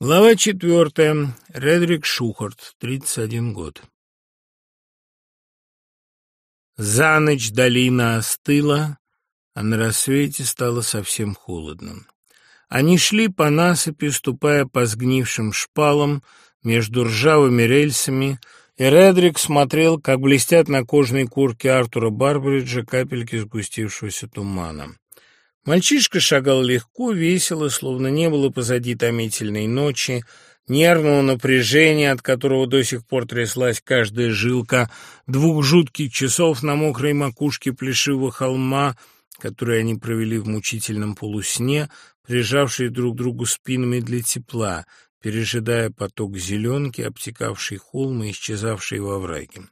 Глава четвертая. Редрик Шухарт, 31 год. За ночь долина остыла, а на рассвете стало совсем холодно. Они шли по насыпи, ступая по сгнившим шпалам между ржавыми рельсами, и Редрик смотрел, как блестят на кожной куртке Артура Барбриджа капельки сгустившегося тумана. Мальчишка шагал легко, весело, словно не было позади томительной ночи, нервного напряжения, от которого до сих пор тряслась каждая жилка, двух жутких часов на мокрой макушке плешивого холма, которые они провели в мучительном полусне, прижавшие друг к другу спинами для тепла, пережидая поток зеленки, обтекавший холм и исчезавший во враге.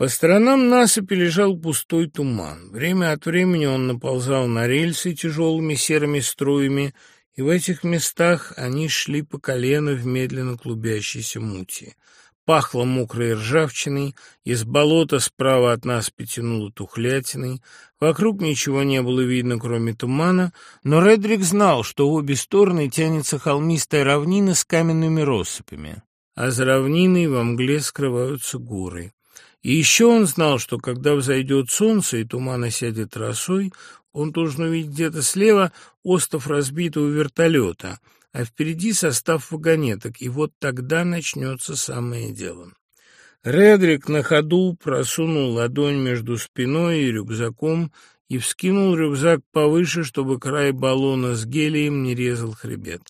По сторонам насыпи лежал пустой туман. Время от времени он наползал на рельсы тяжелыми серыми струями, и в этих местах они шли по колено в медленно клубящейся мути. Пахло мокрой ржавчиной, из болота справа от нас потянуло тухлятиной, вокруг ничего не было видно, кроме тумана, но Редрик знал, что в обе стороны тянется холмистая равнина с каменными россыпями, а за равниной во мгле скрываются горы. И еще он знал, что когда взойдет солнце и туман осядет росой, он должен увидеть где-то слева остов разбитого вертолета, а впереди состав вагонеток, и вот тогда начнется самое дело. Редрик на ходу просунул ладонь между спиной и рюкзаком и вскинул рюкзак повыше, чтобы край баллона с гелием не резал хребет.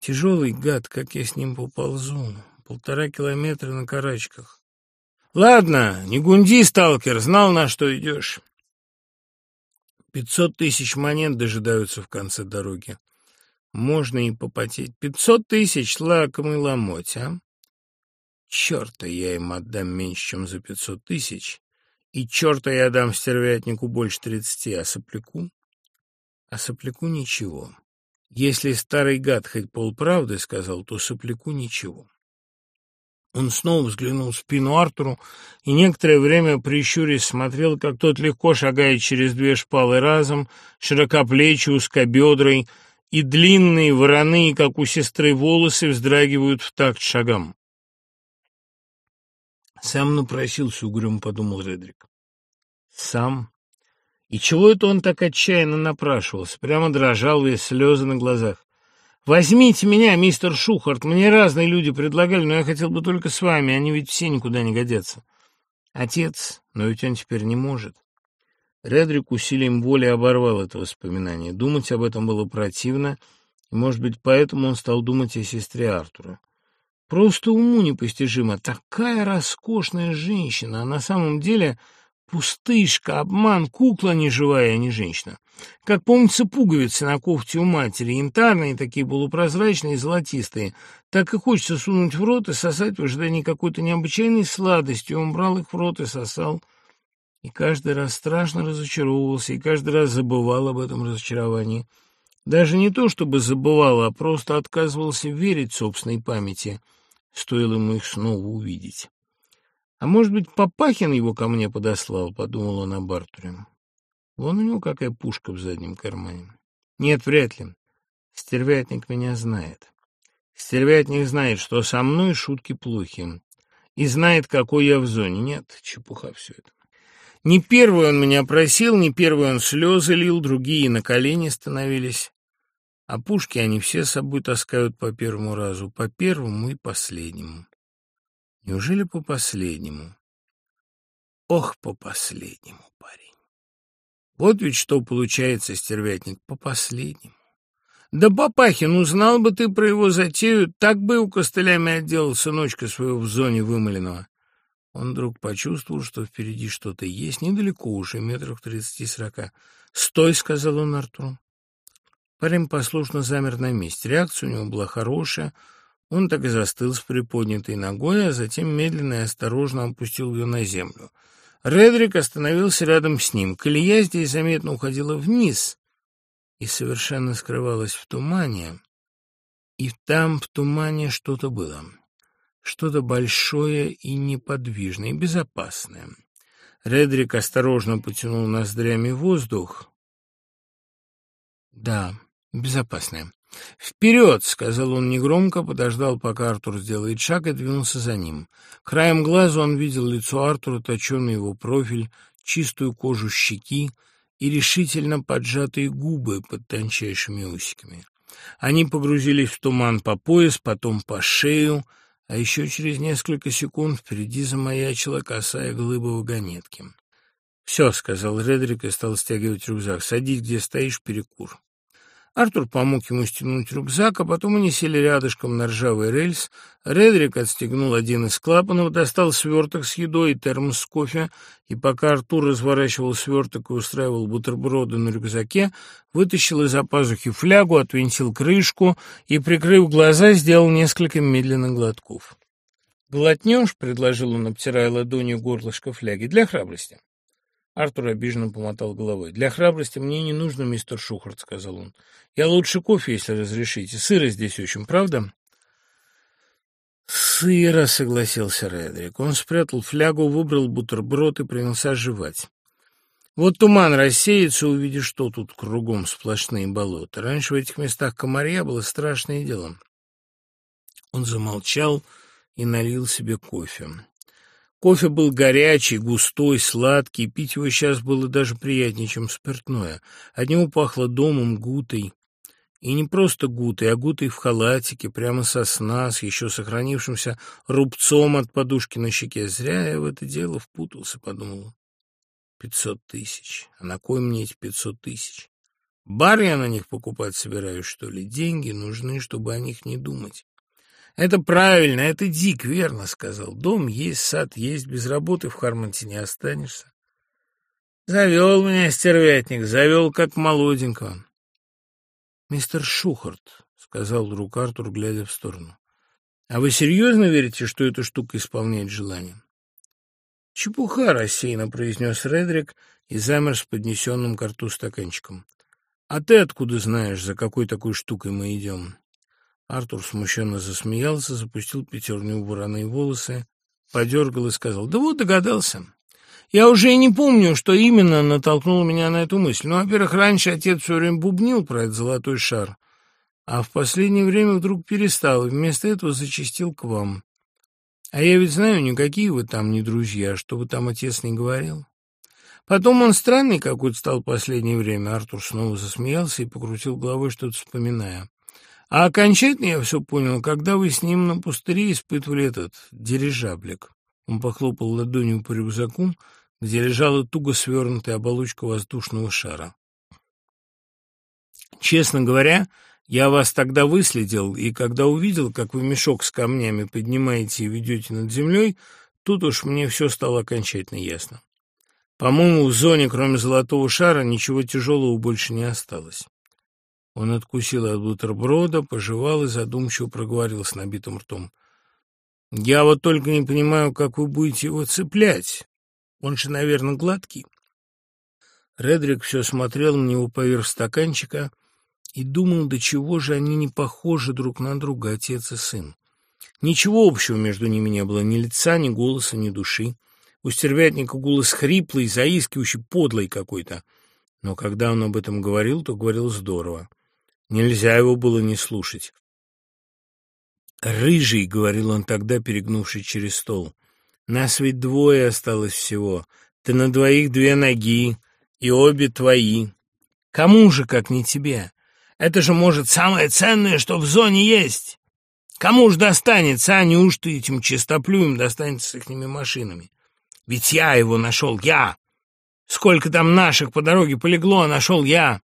Тяжелый гад, как я с ним поползу, полтора километра на карачках. Ладно, не гунди, сталкер, знал, на что идешь. Пятьсот тысяч монет дожидаются в конце дороги. Можно и попотеть. Пятьсот тысяч лакомый ломоть, а? Черта я им отдам меньше, чем за пятьсот тысяч. И черта я дам стервятнику больше тридцати, а сопляку? А сопляку ничего. Если старый гад хоть полправды сказал, то сопляку ничего. Он снова взглянул в спину Артуру и некоторое время, прищурясь, смотрел, как тот легко шагает через две шпалы разом, широкоплечий, узкобедрый, и длинные, вороные, как у сестры, волосы вздрагивают в такт шагам. «Сам напросился, — угрюмо подумал Редрик. Сам? И чего это он так отчаянно напрашивался? Прямо дрожал весь слезы на глазах. «Возьмите меня, мистер Шухарт, мне разные люди предлагали, но я хотел бы только с вами, они ведь все никуда не годятся». «Отец, но ведь он теперь не может». Редрик усилием воли оборвал это воспоминание. Думать об этом было противно, и, может быть, поэтому он стал думать о сестре Артура. Просто уму непостижимо. Такая роскошная женщина, а на самом деле Пустышка, обман, кукла не живая, а не женщина. Как помнится, пуговицы на кофте у матери, янтарные, такие полупрозрачные, золотистые. Так и хочется сунуть в рот и сосать в ожидании какой-то необычайной сладости. Он брал их в рот и сосал. И каждый раз страшно разочаровывался, и каждый раз забывал об этом разочаровании. Даже не то, чтобы забывал, а просто отказывался верить собственной памяти, стоило ему их снова увидеть. А может быть, Папахин его ко мне подослал, подумал он об Артуре. Вон у него какая пушка в заднем кармане. Нет, вряд ли. Стервятник меня знает. Стервятник знает, что со мной шутки плохи. И знает, какой я в зоне. Нет, чепуха все это. Не первый он меня просил, не первый он слезы лил, другие на колени становились. А пушки они все с собой таскают по первому разу, по первому и последнему. Неужели по последнему? Ох, по последнему, парень. Вот ведь что получается, стервятник, по последнему. Да, Папахин, узнал бы ты про его затею, так бы у костылями отделал сыночка своего в зоне вымоленного. Он вдруг почувствовал, что впереди что-то есть, недалеко уже, метров тридцати-сорока. «Стой!» — сказал он Артуру. Парень послушно замер на месте. Реакция у него была хорошая — он так и застыл с приподнятой ногой, а затем медленно и осторожно опустил ее на землю. Редрик остановился рядом с ним. Колея здесь заметно уходила вниз и совершенно скрывалась в тумане. И там в тумане что-то было. Что-то большое и неподвижное, и безопасное. Редрик осторожно потянул ноздрями воздух. Да, безопасное. «Вперед!» — сказал он негромко, подождал, пока Артур сделает шаг, и двинулся за ним. Краем глаза он видел лицо Артура, точеный его профиль, чистую кожу щеки и решительно поджатые губы под тончайшими усиками. Они погрузились в туман по пояс, потом по шею, а еще через несколько секунд впереди замаячила косая глыба вагонетки. «Все», — сказал Редрик и стал стягивать рюкзак. «Садись, где стоишь, перекур». Артур помог ему стянуть рюкзак, а потом они сели рядышком на ржавый рельс. Редрик отстегнул один из клапанов, достал сверток с едой и термос с кофе, и пока Артур разворачивал сверток и устраивал бутерброды на рюкзаке, вытащил из-за пазухи флягу, отвинтил крышку и, прикрыв глаза, сделал несколько медленных глотков. «Глотнешь?» — предложил он, обтирая ладонью горлышко фляги, — «для храбрости». Артур обиженно помотал головой. «Для храбрости мне не нужно, мистер Шухарт», — сказал он. «Я лучше кофе, если разрешите. Сыро здесь очень, правда?» «Сыро», — согласился Редрик. Он спрятал флягу, выбрал бутерброд и принялся жевать. «Вот туман рассеется, увидишь, что тут кругом сплошные болота. Раньше в этих местах комарья было страшное дело». Он замолчал и налил себе кофе. Кофе был горячий, густой, сладкий, пить его сейчас было даже приятнее, чем спиртное. От него пахло домом, гутой. И не просто гутой, а гутой в халатике, прямо со сна, с еще сохранившимся рубцом от подушки на щеке. Зря я в это дело впутался, подумал. Пятьсот тысяч. А на кой мне эти пятьсот тысяч? Бар я на них покупать собираюсь, что ли? Деньги нужны, чтобы о них не думать. «Это правильно, это Дик, верно сказал. Дом есть, сад есть, без работы в Хармонте не останешься». «Завел меня стервятник, завел как молоденького». «Мистер Шухарт», — сказал вдруг Артур, глядя в сторону, — «а вы серьезно верите, что эта штука исполняет желание?» «Чепуха», — рассеянно произнес Редрик и замер с поднесенным к рту стаканчиком. «А ты откуда знаешь, за какой такой штукой мы идем?» Артур смущенно засмеялся, запустил пятерню в вороные волосы, подергал и сказал, «Да вот догадался. Я уже и не помню, что именно натолкнуло меня на эту мысль. Ну, во-первых, раньше отец все время бубнил про этот золотой шар, а в последнее время вдруг перестал, и вместо этого зачастил к вам. А я ведь знаю, никакие вы там не друзья, что бы там отец не говорил». Потом он странный какой-то стал в последнее время. Артур снова засмеялся и покрутил головой, что-то вспоминая. А окончательно я все понял, когда вы с ним на пустыре испытывали этот дирижаблик. Он похлопал ладонью по рюкзаку, где лежала туго свернутая оболочка воздушного шара. Честно говоря, я вас тогда выследил, и когда увидел, как вы мешок с камнями поднимаете и ведете над землей, тут уж мне все стало окончательно ясно. По-моему, в зоне, кроме золотого шара, ничего тяжелого больше не осталось. Он откусил от бутерброда, пожевал и задумчиво проговорил с набитым ртом. «Я вот только не понимаю, как вы будете его цеплять. Он же, наверное, гладкий». Редрик все смотрел на него поверх стаканчика и думал, до чего же они не похожи друг на друга, отец и сын. Ничего общего между ними не было, ни лица, ни голоса, ни души. У стервятника голос хриплый, заискивающий, подлый какой-то. Но когда он об этом говорил, то говорил здорово. Нельзя его было не слушать. «Рыжий», — говорил он тогда, перегнувшись через стол, — «нас ведь двое осталось всего. Ты на двоих две ноги, и обе твои. Кому же, как не тебе? Это же, может, самое ценное, что в зоне есть. Кому ж достанется, а неужто этим чистоплюем достанется с ихними машинами? Ведь я его нашел, я! Сколько там наших по дороге полегло, нашел я!»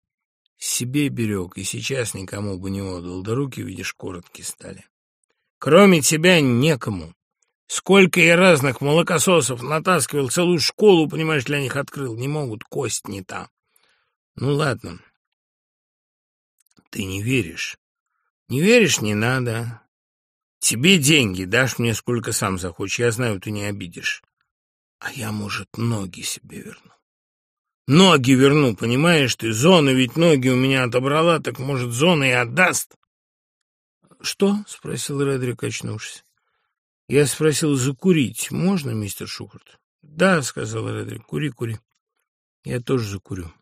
Себе берег, и сейчас никому бы не отдал, да руки, видишь, короткие стали. Кроме тебя некому. Сколько я разных молокососов натаскивал, целую школу, понимаешь, для них открыл. Не могут, кость не та. Ну, ладно. Ты не веришь. Не веришь, не надо. Тебе деньги дашь мне, сколько сам захочешь. Я знаю, ты не обидишь. А я, может, ноги себе верну. Ноги верну, понимаешь ты? Зона ведь ноги у меня отобрала, так, может, зона и отдаст. — Что? — спросил Редрик, очнувшись. — Я спросил, закурить можно, мистер Шухарт? — Да, — сказал Редрик, — кури, кури. Я тоже закурю.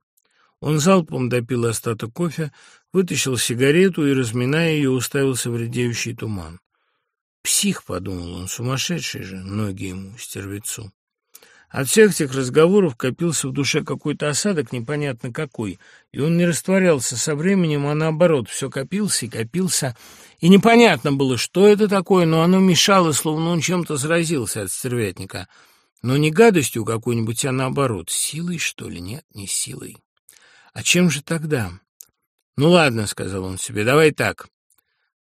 Он залпом допил остаток кофе, вытащил сигарету и, разминая ее, уставился в редеющий туман. «Псих», — подумал он, — «сумасшедший же, ноги ему, стервецу». От всех этих разговоров копился в душе какой-то осадок, непонятно какой, и он не растворялся со временем, а наоборот, все копился и копился, и непонятно было, что это такое, но оно мешало, словно он чем-то заразился от стервятника. Но не гадостью какой-нибудь, а наоборот, силой, что ли? Нет, не силой. А чем же тогда? Ну ладно, — сказал он себе, — давай так.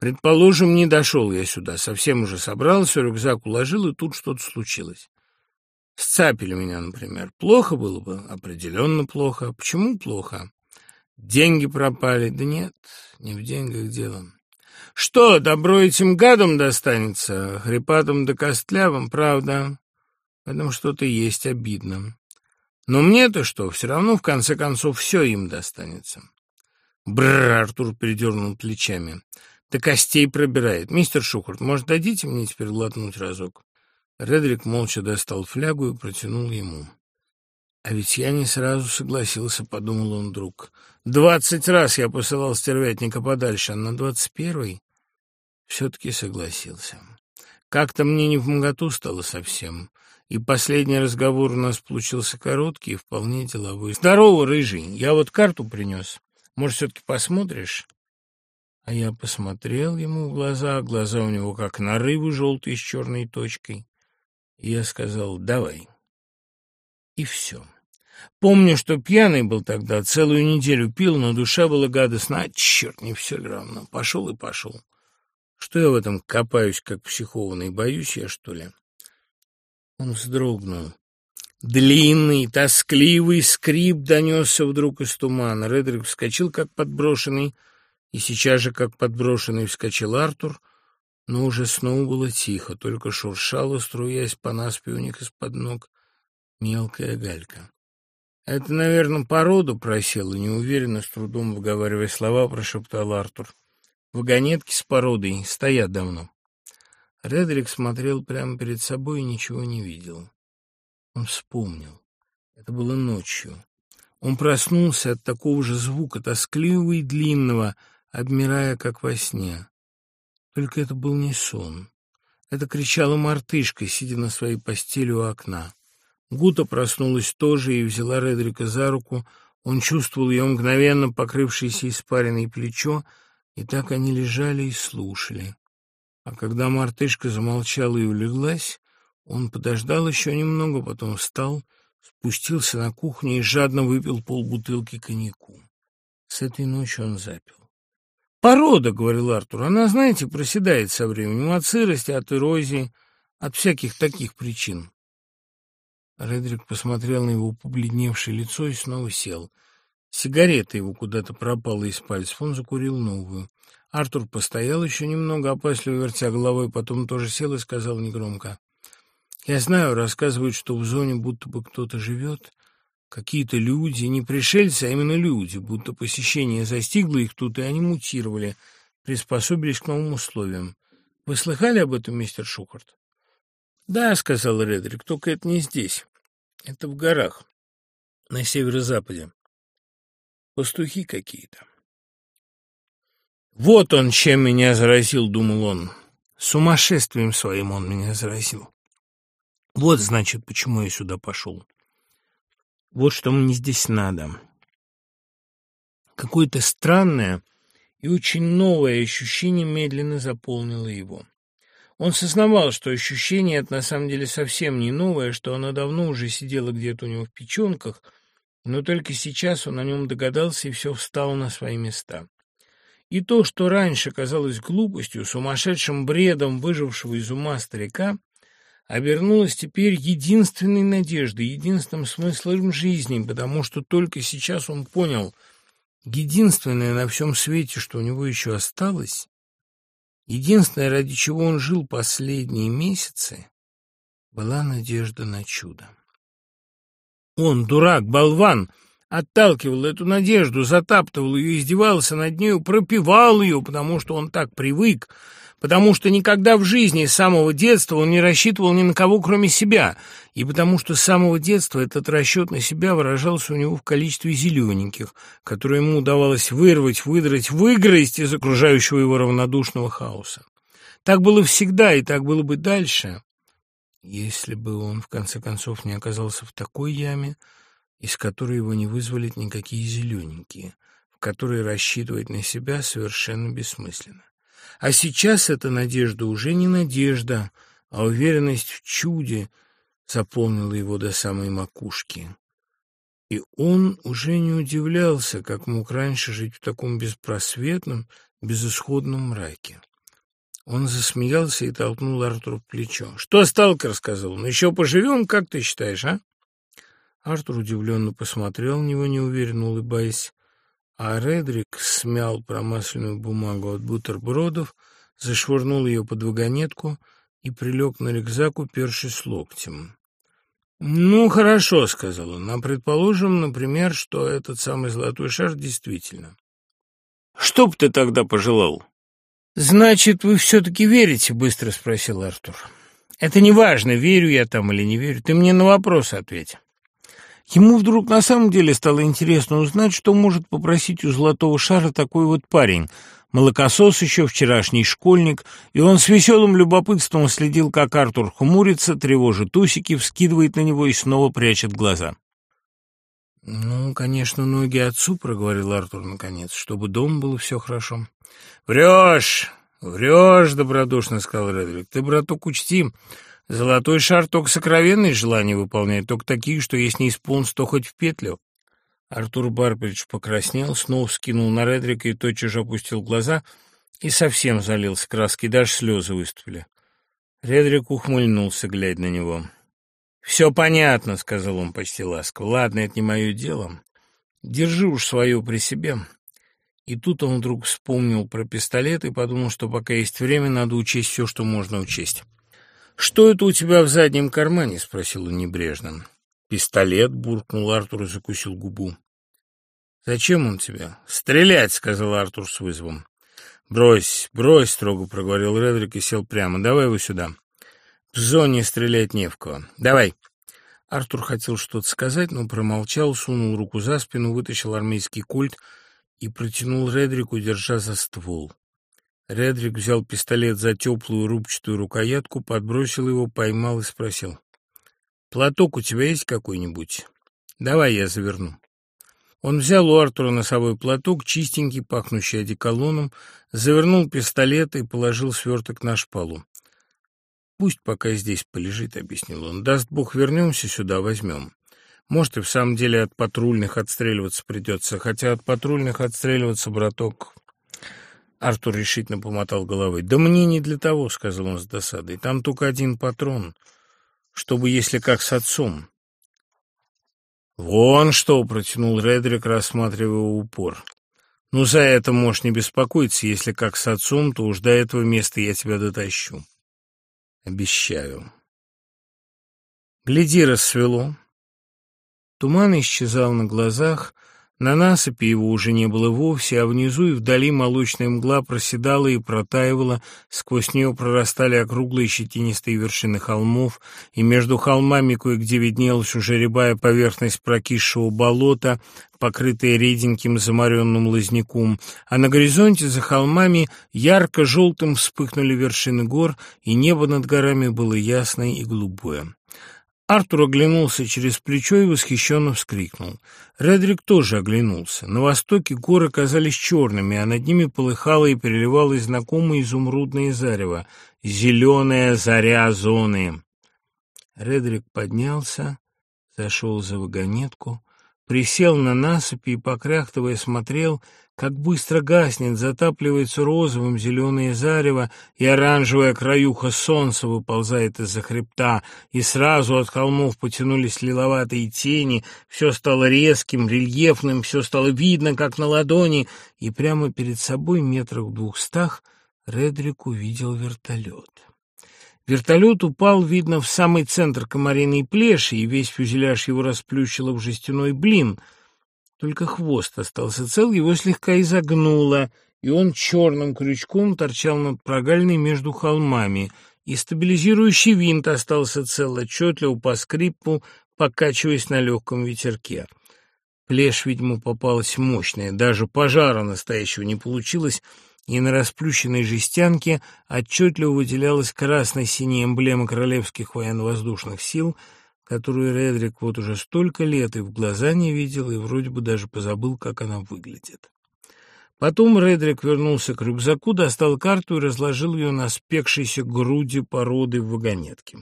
Предположим, не дошел я сюда, совсем уже собрался, рюкзак уложил, и тут что-то случилось. Сцапили меня, например. Плохо было бы? Определенно плохо. Почему плохо? Деньги пропали. Да нет, не в деньгах дело. Что, добро этим гадам достанется? Хрипатым да костлявым, правда? В этом что-то есть обидно. Но мне-то что, все равно, в конце концов, все им достанется. Бррр, Артур передернул плечами. До костей пробирает. Мистер Шухарт, может, дадите мне теперь глотнуть разок? Редрик молча достал флягу и протянул ему. «А ведь я не сразу согласился», — подумал он вдруг. «Двадцать раз я посылал стервятника подальше, а на двадцать первый все-таки согласился. Как-то мне не в моготу стало совсем, и последний разговор у нас получился короткий и вполне деловой. «Здорово, рыжий, я вот карту принес. Может, все-таки посмотришь?» А я посмотрел ему в глаза, глаза у него как нарывы желтые с черной точкой. Я сказал «давай». И все. Помню, что пьяный был тогда, целую неделю пил, но душа была гадостна. А, черт, не все равно. Пошел и пошел. Что я в этом копаюсь, как психованный? Боюсь я, что ли? Он вздрогнул. Длинный, тоскливый скрип донесся вдруг из тумана. Редрик вскочил, как подброшенный, и сейчас же, как подброшенный, вскочил Артур, но уже снова было тихо, только шуршала, струясь по наспе у них из-под ног, мелкая галька. «Это, наверное, породу просела», — неуверенно, с трудом выговаривая слова, прошептал Артур. «Вагонетки с породой стоят давно». Редрик смотрел прямо перед собой и ничего не видел. Он вспомнил. Это было ночью. Он проснулся от такого же звука, тоскливого и длинного, обмирая, как во сне. Только это был не сон. Это кричала мартышка, сидя на своей постели у окна. Гута проснулась тоже и взяла Редрика за руку. Он чувствовал ее мгновенно покрывшееся испаренное плечо, и так они лежали и слушали. А когда мартышка замолчала и улеглась, он подождал еще немного, потом встал, спустился на кухню и жадно выпил полбутылки коньяку. С этой ночи он запил. «Порода», — говорил Артур, — «она, знаете, проседает со временем от сырости, от эрозии, от всяких таких причин». Редрик посмотрел на его побледневшее лицо и снова сел. Сигарета его куда-то пропала из пальцев, он закурил новую. Артур постоял еще немного, опасливо вертя головой, потом тоже сел и сказал негромко. «Я знаю, рассказывают, что в зоне будто бы кто-то живет, Какие-то люди, не пришельцы, а именно люди, будто посещение застигло их тут, и они мутировали, приспособились к новым условиям. Вы слыхали об этом, мистер Шухарт? Да, сказал Редрик, только это не здесь. Это в горах, на северо-западе. Пастухи какие-то. Вот он, чем меня заразил, думал он. Сумасшествием своим он меня заразил. Вот, значит, почему я сюда пошел. Вот что мне здесь надо. Какое-то странное и очень новое ощущение медленно заполнило его. Он сознавал, что ощущение это на самом деле совсем не новое, что оно давно уже сидело где-то у него в печенках, но только сейчас он о нем догадался, и все встало на свои места. И то, что раньше казалось глупостью, сумасшедшим бредом выжившего из ума старика, обернулась теперь единственной надеждой, единственным смыслом жизни, потому что только сейчас он понял, единственное на всем свете, что у него еще осталось, единственное, ради чего он жил последние месяцы, была надежда на чудо. Он, дурак, болван, отталкивал эту надежду, затаптывал ее, издевался над нею, пропивал ее, потому что он так привык, потому что никогда в жизни с самого детства он не рассчитывал ни на кого, кроме себя, и потому что с самого детства этот расчет на себя выражался у него в количестве зелененьких, которые ему удавалось вырвать, выдрать, выгрызть из окружающего его равнодушного хаоса. Так было всегда, и так было бы дальше, если бы он, в конце концов, не оказался в такой яме, из которой его не вызволят никакие зелененькие, в которой рассчитывать на себя совершенно бессмысленно. А сейчас эта надежда уже не надежда, а уверенность в чуде заполнила его до самой макушки. И он уже не удивлялся, как мог раньше жить в таком беспросветном, безысходном мраке. Он засмеялся и толкнул Артура в плечо. «Что, сталкер?» — сказал он. «Еще поживем, как ты считаешь, а?» Артур удивленно посмотрел на него, неуверенно улыбаясь, а Редрик смял промасленную бумагу от бутербродов, зашвырнул ее под вагонетку и прилег на рюкзак, упершись локтем. «Ну, хорошо», — сказал он, — «а предположим, например, что этот самый золотой шар действительно». «Что б ты тогда пожелал?» «Значит, вы все-таки верите?» — быстро спросил Артур. «Это не важно, верю я там или не верю. Ты мне на вопрос ответь». Ему вдруг на самом деле стало интересно узнать, что может попросить у золотого шара такой вот парень, молокосос еще вчерашний школьник, и он с веселым любопытством следил, как Артур хмурится, тревожит усики, вскидывает на него и снова прячет глаза. «Ну, конечно, ноги отцу», — проговорил Артур наконец, — «чтобы дома было все хорошо». «Врешь, врешь», — добродушно сказал Редрик. «Ты, браток, учти, Золотой шар только сокровенные желания выполняет, только такие, что если не исполнится, то хоть в петлю. Артур Барбридж покраснел, снова скинул на Редрика и тотчас же опустил глаза и совсем залился краской, даже слезы выступили. Редрик ухмыльнулся, глядя на него. «Все понятно», — сказал он почти ласково. «Ладно, это не мое дело. Держи уж свое при себе». И тут он вдруг вспомнил про пистолет и подумал, что пока есть время, надо учесть все, что можно учесть. «Что это у тебя в заднем кармане?» — спросил он небрежно. «Пистолет», — буркнул Артур и закусил губу. «Зачем он тебе?» «Стрелять», — сказал Артур с вызовом. «Брось, брось», — строго проговорил Редрик и сел прямо. «Давай его сюда». «В зоне стрелять не в кого. Давай». Артур хотел что-то сказать, но промолчал, сунул руку за спину, вытащил армейский культ и протянул Редрику, держа за ствол. Редрик взял пистолет за теплую рубчатую рукоятку, подбросил его, поймал и спросил. «Платок у тебя есть какой-нибудь? Давай я заверну». Он взял у Артура носовой платок, чистенький, пахнущий одеколоном, завернул пистолет и положил сверток на шпалу. «Пусть пока здесь полежит», — объяснил он. «Даст Бог, вернемся сюда, возьмем. Может, и в самом деле от патрульных отстреливаться придется, хотя от патрульных отстреливаться, браток, Артур решительно помотал головой. «Да мне не для того», — сказал он с досадой. «Там только один патрон, чтобы, если как с отцом». «Вон что!» — протянул Редрик, рассматривая упор. «Ну, за это можешь не беспокоиться. Если как с отцом, то уж до этого места я тебя дотащу. Обещаю». Гляди, рассвело. Туман исчезал на глазах, на насыпи его уже не было вовсе, а внизу и вдали молочная мгла проседала и протаивала, сквозь нее прорастали округлые щетинистые вершины холмов, и между холмами кое-где виднелась уже рябая поверхность прокисшего болота, покрытая реденьким заморенным лозняком, а на горизонте за холмами ярко-желтым вспыхнули вершины гор, и небо над горами было ясное и голубое. Артур оглянулся через плечо и восхищенно вскрикнул. Редрик тоже оглянулся. На востоке горы казались черными, а над ними полыхало и переливалось знакомое изумрудное зарево. Зеленая заря зоны. Редрик поднялся, зашел за вагонетку, присел на насыпи и, покряхтывая, смотрел, как быстро гаснет, затапливается розовым зеленое зарево, и оранжевая краюха солнца выползает из-за хребта, и сразу от холмов потянулись лиловатые тени, все стало резким, рельефным, все стало видно, как на ладони, и прямо перед собой, метрах в двухстах, Редрик увидел вертолет. Вертолет упал, видно, в самый центр комариной плеши, и весь фюзеляж его расплющило в жестяной блин — только хвост остался цел, его слегка изогнуло, и он черным крючком торчал над прогалиной между холмами, и стабилизирующий винт остался цел отчетливо по скрипу, покачиваясь на легком ветерке. Плешь, видимо, попалась мощная, даже пожара настоящего не получилось, и на расплющенной жестянке отчетливо выделялась красно-синяя эмблема Королевских военно-воздушных сил, которую Редрик вот уже столько лет и в глаза не видел, и вроде бы даже позабыл, как она выглядит. Потом Редрик вернулся к рюкзаку, достал карту и разложил ее на спекшейся груди породы в вагонетке.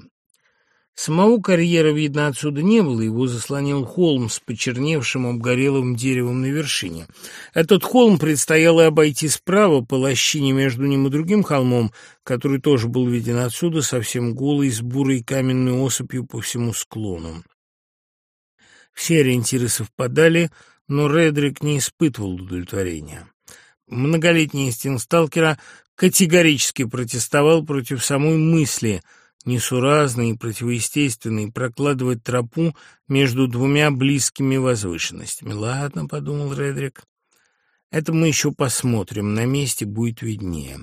Самого карьера видно отсюда не было, его заслонил холм с почерневшим обгорелым деревом на вершине. Этот холм предстояло обойти справа по лощине между ним и другим холмом, который тоже был виден отсюда, совсем голый, с бурой каменной осыпью по всему склону. Все ориентиры совпадали, но Редрик не испытывал удовлетворения. Многолетний инстинкт сталкера категорически протестовал против самой мысли – несуразный и противоестественный, прокладывать тропу между двумя близкими возвышенностями. «Ладно», — подумал Редрик, — «это мы еще посмотрим, на месте будет виднее».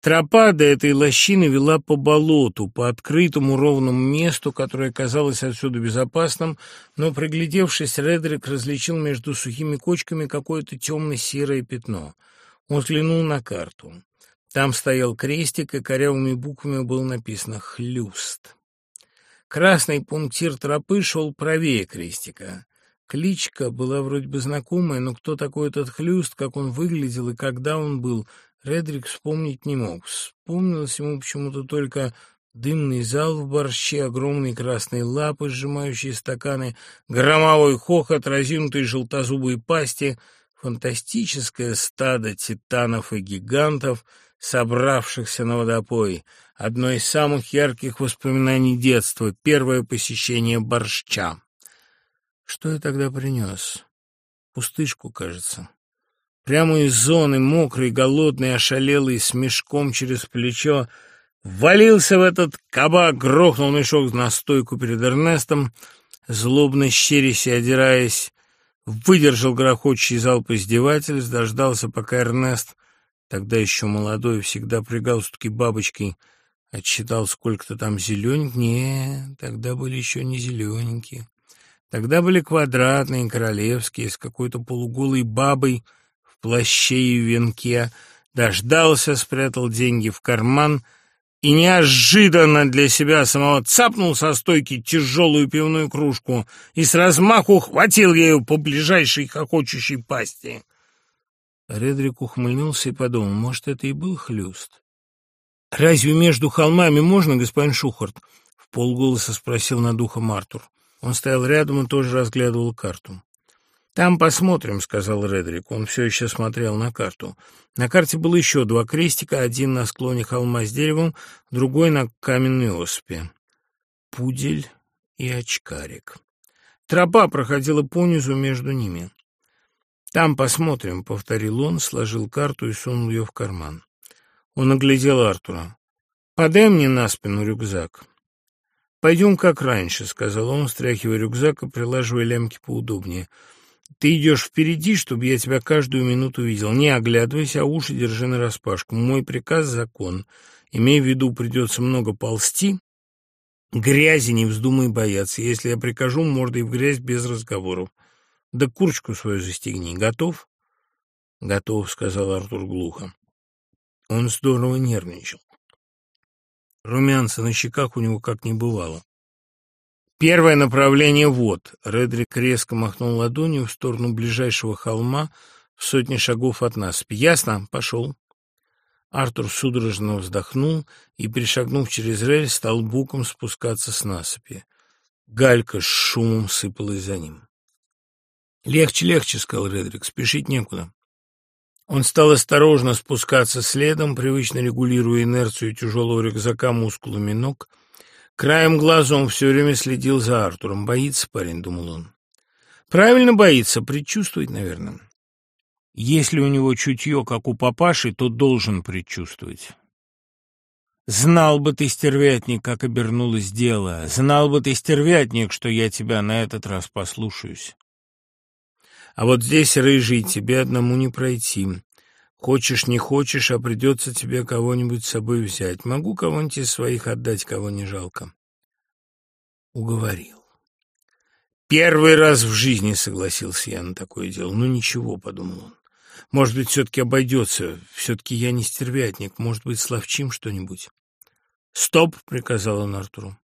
Тропа до этой лощины вела по болоту, по открытому ровному месту, которое казалось отсюда безопасным, но, приглядевшись, Редрик различил между сухими кочками какое-то темно-серое пятно. Он взглянул на карту. Там стоял крестик, и корявыми буквами было написано «Хлюст». Красный пунктир тропы шел правее крестика. Кличка была вроде бы знакомая, но кто такой этот Хлюст, как он выглядел и когда он был, Редрик вспомнить не мог. Вспомнилось ему почему-то только дымный зал в борще, огромные красные лапы, сжимающие стаканы, громовой хохот, разинутые желтозубые пасти, фантастическое стадо титанов и гигантов — собравшихся на водопой. Одно из самых ярких воспоминаний детства — первое посещение борща. Что я тогда принес? Пустышку, кажется. Прямо из зоны, мокрый, голодный, ошалелый, с мешком через плечо, ввалился в этот кабак, грохнул мешок на стойку перед Эрнестом, злобно щерясь и одираясь, выдержал грохочущий залп издевательств, дождался, пока Эрнест тогда еще молодой, всегда при галстуке бабочкой, отсчитал сколько-то там зелененьких. Не, тогда были еще не зелененькие. Тогда были квадратные, королевские, с какой-то полуголой бабой в плаще и венке. Дождался, спрятал деньги в карман и неожиданно для себя самого цапнул со стойки тяжелую пивную кружку и с размаху хватил ею по ближайшей хохочущей пасти. Редрик ухмыльнулся и подумал, может, это и был хлюст. «Разве между холмами можно, господин Шухарт?» — в полголоса спросил над ухом Артур. Он стоял рядом и тоже разглядывал карту. «Там посмотрим», — сказал Редрик. Он все еще смотрел на карту. На карте было еще два крестика, один на склоне холма с деревом, другой на каменной оспе. Пудель и очкарик. Тропа проходила понизу между ними. «Там посмотрим», — повторил он, сложил карту и сунул ее в карман. Он оглядел Артура. «Подай мне на спину рюкзак». «Пойдем как раньше», — сказал он, стряхивая рюкзак и прилаживая лямки поудобнее. «Ты идешь впереди, чтобы я тебя каждую минуту видел. Не оглядывайся, а уши держи нараспашку. Мой приказ — закон. Имей в виду, придется много ползти. Грязи не вздумай бояться. Если я прикажу, мордой в грязь без разговоров. Да курочку свою застегни. Готов? Готов, сказал Артур глухо. Он здорово нервничал. Румянца на щеках у него как не бывало. Первое направление вот. Редрик резко махнул ладонью в сторону ближайшего холма в сотни шагов от нас. Ясно? Пошел. Артур судорожно вздохнул и, перешагнув через рельс, стал буком спускаться с насыпи. Галька с шумом сыпалась за ним. «Легче, легче», — сказал Редрик, — «спешить некуда». Он стал осторожно спускаться следом, привычно регулируя инерцию тяжелого рюкзака мускулами ног. Краем глаза он все время следил за Артуром. «Боится парень», — думал он. «Правильно боится, предчувствует, наверное». Если у него чутье, как у папаши, то должен предчувствовать. Знал бы ты, стервятник, как обернулось дело. Знал бы ты, стервятник, что я тебя на этот раз послушаюсь. А вот здесь, рыжий, тебе одному не пройти. Хочешь, не хочешь, а придется тебе кого-нибудь с собой взять. Могу кого-нибудь из своих отдать, кого не жалко. Уговорил. Первый раз в жизни согласился я на такое дело. Ну ничего, подумал он. Может быть, все-таки обойдется. Все-таки я не стервятник. Может быть, словчим что-нибудь. «Стоп!» — приказал он Артуру.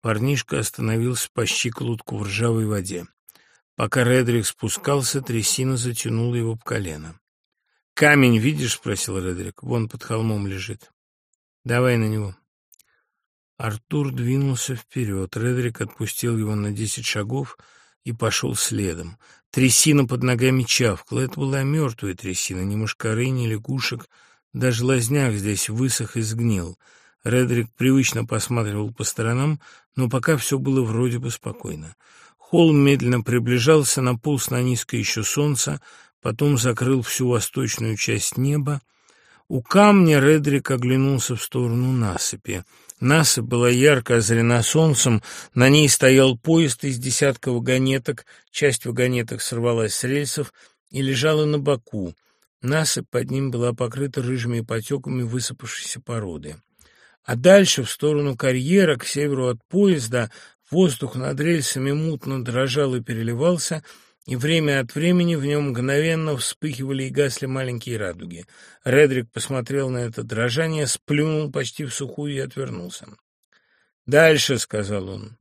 Парнишка остановился по щиколотку в ржавой воде. Пока Редрик спускался, трясина затянула его по колено. «Камень видишь?» — спросил Редрик. «Вон под холмом лежит. Давай на него». Артур двинулся вперед. Редрик отпустил его на десять шагов и пошел следом. Трясина под ногами чавкала. Это была мертвая трясина, ни мушкары, ни лягушек. Даже лазняк здесь высох и сгнил. Редрик привычно посматривал по сторонам, но пока все было вроде бы спокойно. Холм медленно приближался, наполз на низкое еще солнце, потом закрыл всю восточную часть неба. У камня Редрик оглянулся в сторону насыпи. Насыпь была ярко озарена солнцем, на ней стоял поезд из десятка вагонеток, часть вагонеток сорвалась с рельсов и лежала на боку. Насыпь под ним была покрыта рыжими потеками высыпавшейся породы. А дальше, в сторону карьера, к северу от поезда, воздух над рельсами мутно дрожал и переливался — и время от времени в нем мгновенно вспыхивали и гасли маленькие радуги. Редрик посмотрел на это дрожание, сплюнул почти в сухую и отвернулся. «Дальше», — сказал он.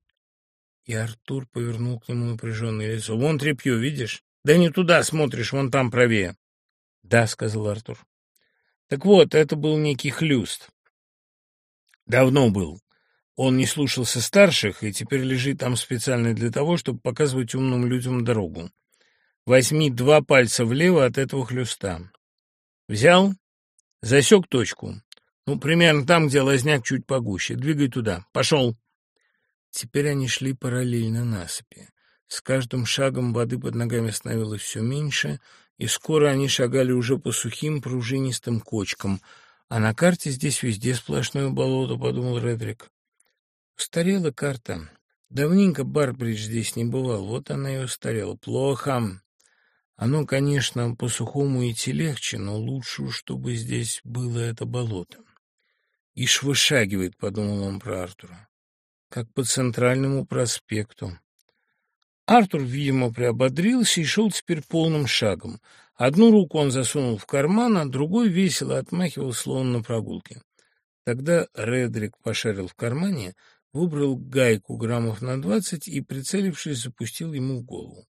И Артур повернул к нему напряженное лицо. «Вон тряпье, видишь? Да не туда смотришь, вон там правее». «Да», — сказал Артур. «Так вот, это был некий хлюст. Давно был. Он не слушался старших и теперь лежит там специально для того, чтобы показывать умным людям дорогу. Возьми два пальца влево от этого хлюста. Взял, засек точку. Ну, примерно там, где лазняк чуть погуще. Двигай туда. Пошел. Теперь они шли параллельно насыпи. С каждым шагом воды под ногами становилось все меньше, и скоро они шагали уже по сухим пружинистым кочкам. А на карте здесь везде сплошное болото, — подумал Редрик. Устарела карта. Давненько Барбридж здесь не бывал, вот она и устарела. Плохо. Оно, конечно, по-сухому идти легче, но лучше, чтобы здесь было это болото. «Ишь вышагивает», — подумал он про Артура, — «как по центральному проспекту». Артур, видимо, приободрился и шел теперь полным шагом. Одну руку он засунул в карман, а другой весело отмахивал, словно на прогулке. Тогда Редрик пошарил в кармане, выбрал гайку граммов на двадцать и, прицелившись, запустил ему в голову.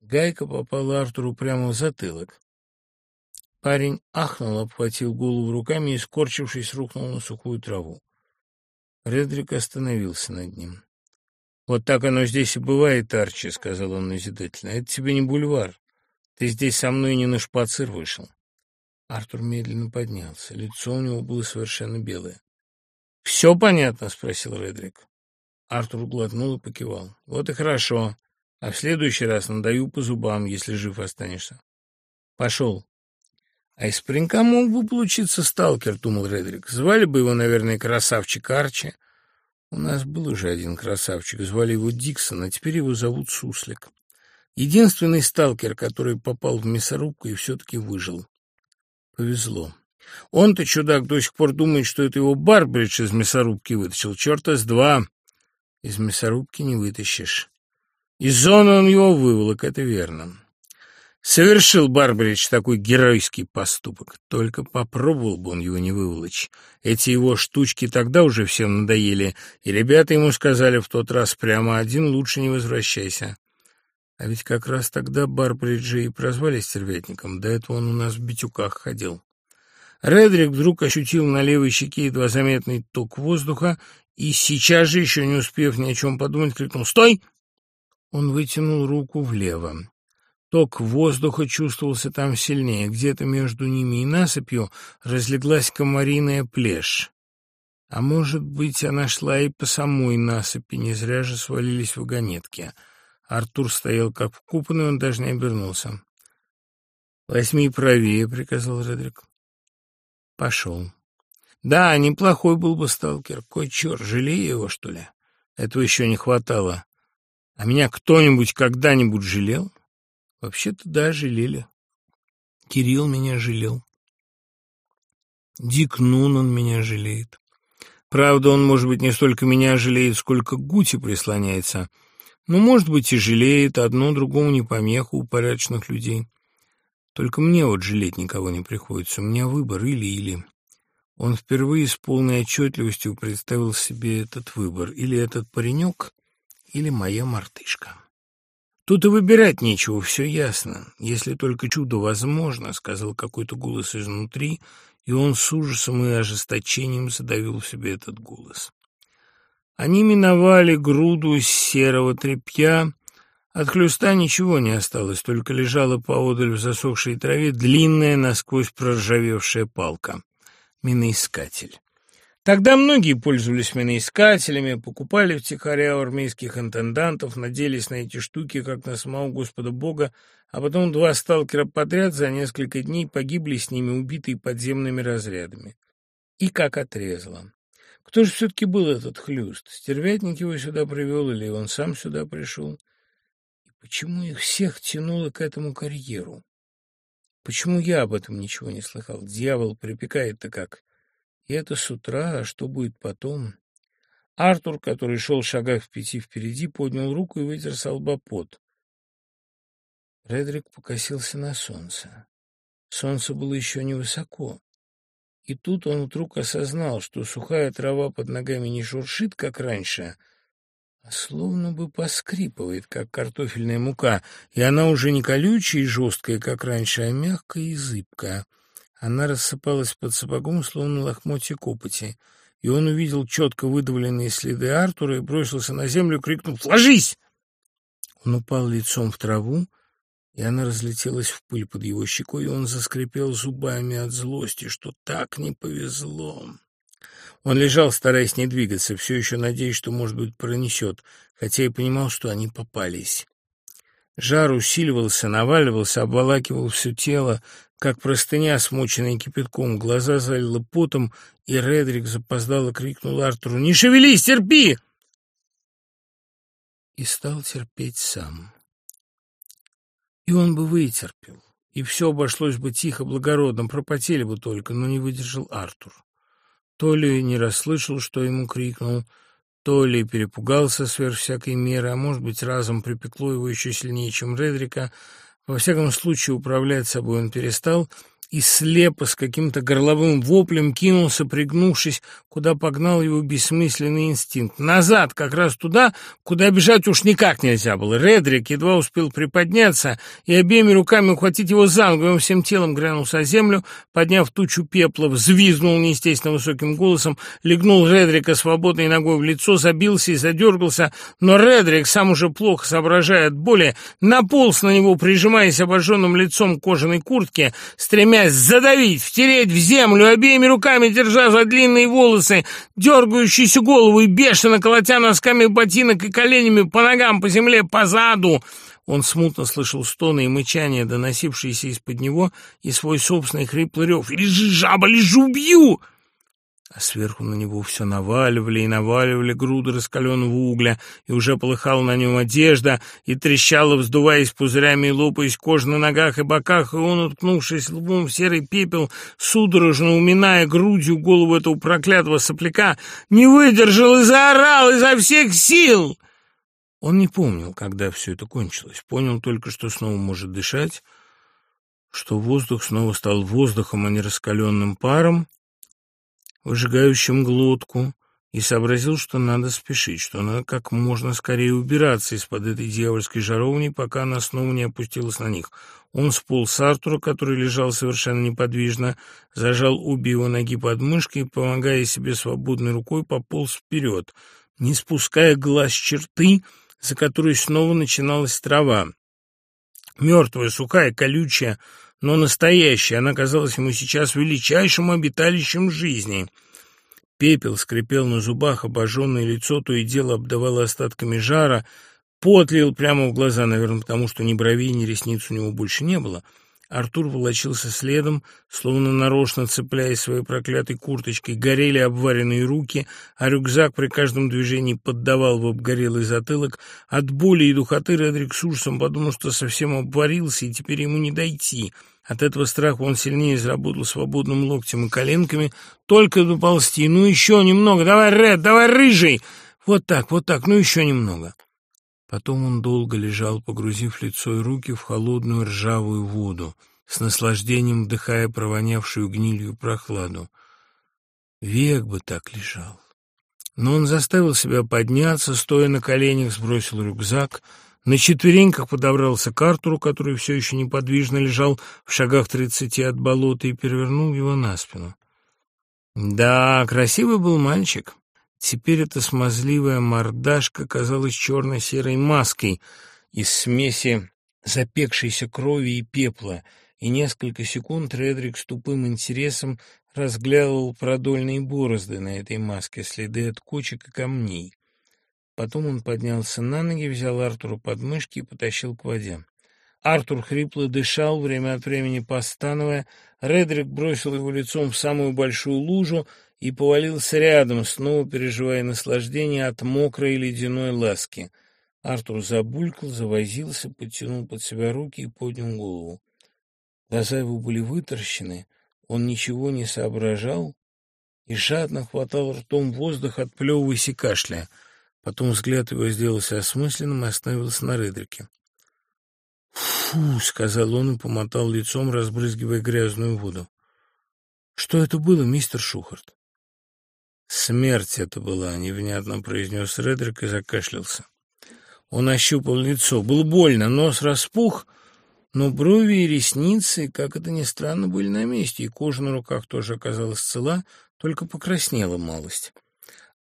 Гайка попала Артуру прямо в затылок. Парень ахнул, обхватил голову руками и, скорчившись, рухнул на сухую траву. Редрик остановился над ним. «Вот так оно здесь и бывает, Арчи», — сказал он назидательно. «Это тебе не бульвар. Ты здесь со мной не на шпацир вышел». Артур медленно поднялся. Лицо у него было совершенно белое. «Все понятно?» — спросил Редрик. Артур глотнул и покивал. «Вот и хорошо. А в следующий раз надаю по зубам, если жив останешься. Пошел». «А из паренька мог бы получиться сталкер», — думал Редрик. «Звали бы его, наверное, красавчик Арчи. У нас был уже один красавчик, звали его Диксон, а теперь его зовут Суслик. Единственный сталкер, который попал в мясорубку и все-таки выжил. Повезло». Он-то, чудак, до сих пор думает, что это его Барбридж из мясорубки вытащил. Черта с два. Из мясорубки не вытащишь. Из зоны он его выволок, это верно. Совершил Барбридж такой геройский поступок. Только попробовал бы он его не выволочь. Эти его штучки тогда уже всем надоели, и ребята ему сказали в тот раз прямо один лучше не возвращайся. А ведь как раз тогда Барбриджа и прозвали стервятником. До этого он у нас в битюках ходил. Редрик вдруг ощутил на левой щеке едва заметный ток воздуха и сейчас же, еще не успев ни о чем подумать, крикнул «Стой!». Он вытянул руку влево. Ток воздуха чувствовался там сильнее. Где-то между ними и насыпью разлеглась комариная плешь. А может быть, она шла и по самой насыпи, не зря же свалились вагонетки. Артур стоял как вкупанный, он даже не обернулся. «Возьми правее», — приказал Редрик. Пошел. Да, неплохой был бы сталкер. Кой черт, жалею его, что ли? Этого еще не хватало. А меня кто-нибудь когда-нибудь жалел? Вообще-то да, жалели. Кирилл меня жалел. Дик Нунан меня жалеет. Правда, он, может быть, не столько меня жалеет, сколько Гути прислоняется. Но, может быть, и жалеет, одно другому не помеха у порядочных людей. Только мне вот жалеть никого не приходится. У меня выбор или-или. Он впервые с полной отчетливостью представил себе этот выбор. Или этот паренек, или моя мартышка. Тут и выбирать нечего, все ясно. Если только чудо возможно, — сказал какой-то голос изнутри, и он с ужасом и ожесточением задавил в себе этот голос. Они миновали груду серого тряпья, от хлюста ничего не осталось, только лежала поодаль в засохшей траве длинная, насквозь проржавевшая палка. Миноискатель. Тогда многие пользовались миноискателями, покупали втихаря у армейских интендантов, надеялись на эти штуки, как на самого Господа Бога, а потом два сталкера подряд за несколько дней погибли с ними, убитые подземными разрядами. И как отрезало. Кто же все-таки был этот хлюст? Стервятник его сюда привел или он сам сюда пришел? Почему их всех тянуло к этому карьеру? Почему я об этом ничего не слыхал? Дьявол припекает-то как. И это с утра, а что будет потом? Артур, который шел шагах в пяти впереди, поднял руку и вытер с лба пот. Редрик покосился на солнце. Солнце было еще невысоко. И тут он вдруг осознал, что сухая трава под ногами не шуршит, как раньше, — словно бы поскрипывает, как картофельная мука, и она уже не колючая и жесткая, как раньше, а мягкая и зыбкая. Она рассыпалась под сапогом, словно лохмотья копоти, и он увидел четко выдавленные следы Артура и бросился на землю, крикнув «Ложись!». Он упал лицом в траву, и она разлетелась в пыль под его щекой, и он заскрипел зубами от злости, что так не повезло. Он лежал, стараясь не двигаться, все еще надеясь, что, может быть, пронесет, хотя и понимал, что они попались. Жар усиливался, наваливался, обволакивал все тело, как простыня, смоченная кипятком. Глаза залило потом, и Редрик запоздало крикнул Артуру «Не шевелись, терпи!» И стал терпеть сам. И он бы вытерпел, и все обошлось бы тихо, благородно, пропотели бы только, но не выдержал Артур. То ли не расслышал, что ему крикнул, то ли перепугался сверх всякой меры, а может быть, разом припекло его еще сильнее, чем Редрика. Во всяком случае, управлять собой он перестал — и слепо с каким-то горловым воплем кинулся, пригнувшись, куда погнал его бессмысленный инстинкт. Назад, как раз туда, куда бежать уж никак нельзя было. Редрик едва успел приподняться и обеими руками ухватить его за ногу, он всем телом грянулся о землю, подняв тучу пепла, взвизгнул неестественно высоким голосом, легнул Редрика свободной ногой в лицо, забился и задергался, но Редрик, сам уже плохо соображая от боли, наполз на него, прижимаясь обожженным лицом кожаной куртке, стремя стремясь задавить, втереть в землю, обеими руками держа за длинные волосы, дергающуюся голову и бешено колотя носками ботинок и коленями по ногам, по земле, по заду. Он смутно слышал стоны и мычания, доносившиеся из-под него, и свой собственный хриплый рев «Лежи, жаба, лежи, убью!» А сверху на него все наваливали и наваливали груды раскаленного угля, и уже полыхала на нем одежда, и трещала, вздуваясь пузырями и лопаясь кожа на ногах и боках, и он, уткнувшись лбом в серый пепел, судорожно уминая грудью голову этого проклятого сопляка, не выдержал и заорал изо всех сил. Он не помнил, когда все это кончилось, понял только, что снова может дышать, что воздух снова стал воздухом, а не раскаленным паром, выжигающим глотку, и сообразил, что надо спешить, что надо как можно скорее убираться из-под этой дьявольской жаровни, пока она снова не опустилась на них. Он сполз с Артура, который лежал совершенно неподвижно, зажал обе его ноги под мышкой и, помогая себе свободной рукой, пополз вперед, не спуская глаз черты, за которой снова начиналась трава. Мертвая, сухая, колючая, но настоящая. Она казалась ему сейчас величайшим обиталищем жизни. Пепел скрипел на зубах, обожженное лицо то и дело обдавало остатками жара, пот лил прямо в глаза, наверное, потому что ни бровей, ни ресниц у него больше не было — Артур волочился следом, словно нарочно цепляясь своей проклятой курточкой. Горели обваренные руки, а рюкзак при каждом движении поддавал в обгорелый затылок. От боли и духоты Редрик с ужасом подумал, что совсем обварился, и теперь ему не дойти. От этого страха он сильнее заработал свободным локтем и коленками, только доползти. Ну, еще немного, давай, Ред, давай, рыжий! Вот так, вот так, ну, еще немного. Потом он долго лежал, погрузив лицо и руки в холодную ржавую воду, с наслаждением вдыхая провонявшую гнилью прохладу. Век бы так лежал. Но он заставил себя подняться, стоя на коленях, сбросил рюкзак, на четвереньках подобрался к Артуру, который все еще неподвижно лежал в шагах тридцати от болота, и перевернул его на спину. Да, красивый был мальчик. Теперь эта смазливая мордашка казалась черно-серой маской из смеси запекшейся крови и пепла, и несколько секунд Редрик с тупым интересом разглядывал продольные борозды на этой маске, следы от кочек и камней. Потом он поднялся на ноги, взял Артура под мышки и потащил к воде. Артур хрипло дышал, время от времени постановая. Редрик бросил его лицом в самую большую лужу и повалился рядом, снова переживая наслаждение от мокрой ледяной ласки. Артур забулькал, завозился, подтянул под себя руки и поднял голову. Глаза его были вытаращены, он ничего не соображал и жадно хватал ртом воздух, отплевываясь и кашляя. Потом взгляд его сделался осмысленным и остановился на Редрике. «Фу!» — сказал он и помотал лицом, разбрызгивая грязную воду. «Что это было, мистер Шухарт?» «Смерть это была», — невнятно произнес Редрик и закашлялся. Он ощупал лицо. Было больно, нос распух, но брови и ресницы, как это ни странно, были на месте, и кожа на руках тоже оказалась цела, только покраснела малость.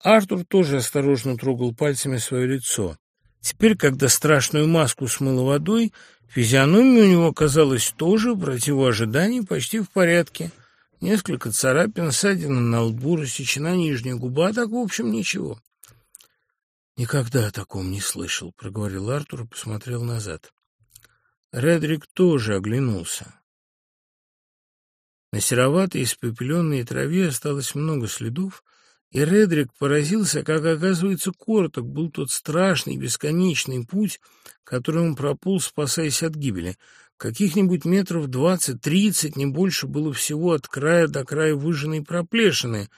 Артур тоже осторожно трогал пальцами свое лицо. Теперь, когда страшную маску смыло водой, физиономия у него оказалась тоже, против ожиданий, почти в порядке. Несколько царапин, ссадина на лбу, рассечена нижняя губа, а так, в общем, ничего. «Никогда о таком не слышал», — проговорил Артур и посмотрел назад. Редрик тоже оглянулся. На сероватой испепеленной траве осталось много следов, и Редрик поразился, как, оказывается, короток был тот страшный бесконечный путь, который он прополз, спасаясь от гибели. Каких-нибудь метров двадцать-тридцать, не больше, было всего от края до края выжженной проплешины,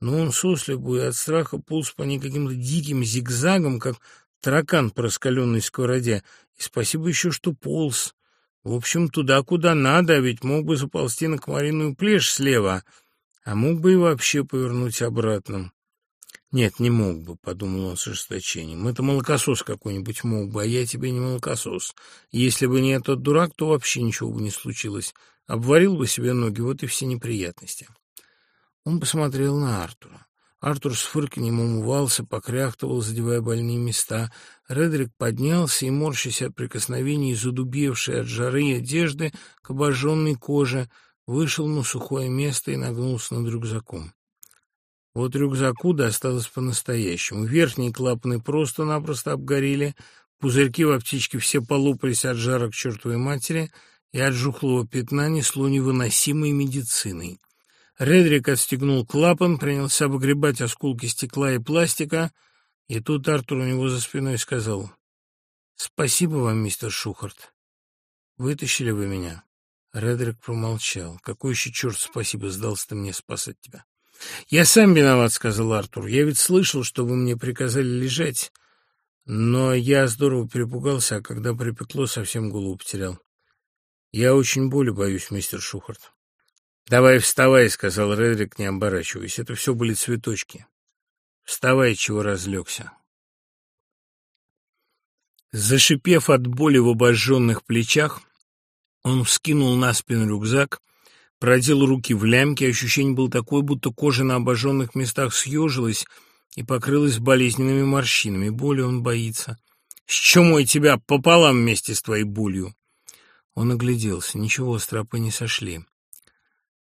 но он сослепу и от страха полз по ней каким-то диким зигзагом, как таракан по раскаленной сковороде, и спасибо еще, что полз. В общем, туда, куда надо, ведь мог бы заползти на комариную плешь слева, а мог бы и вообще повернуть обратно. Нет, не мог бы, — подумал он с ожесточением. Это молокосос какой-нибудь мог бы, а я тебе не молокосос. Если бы не этот дурак, то вообще ничего бы не случилось. Обварил бы себе ноги, вот и все неприятности. Он посмотрел на Артура. Артур с фырканьем умывался, покряхтывал, задевая больные места. Редрик поднялся и, морщась от прикосновений, задубевшей от жары одежды к обожженной коже, вышел на сухое место и нагнулся над рюкзаком. Вот рюкзаку досталось по-настоящему. Верхние клапаны просто-напросто обгорели, пузырьки в аптечке все полопались от жара к чертовой матери, и от жухлого пятна несло невыносимой медициной. Редрик отстегнул клапан, принялся выгребать осколки стекла и пластика, и тут Артур у него за спиной сказал, «Спасибо вам, мистер Шухарт. Вытащили вы меня». Редрик промолчал. «Какой еще черт спасибо, сдался ты мне спасать тебя?» «Я сам виноват», — сказал Артур. «Я ведь слышал, что вы мне приказали лежать, но я здорово перепугался, а когда припекло, совсем голову потерял. Я очень боли боюсь, мистер Шухарт». «Давай вставай», — сказал Редрик, не оборачиваясь. «Это все были цветочки. Вставай, чего разлегся». Зашипев от боли в обожженных плечах, он вскинул на спину рюкзак, продел руки в лямки. Ощущение было такое, будто кожа на обожженных местах съежилась и покрылась болезненными морщинами. Боли он боится. «С чумой тебя пополам вместе с твоей болью!» Он огляделся. Ничего, стропы не сошли.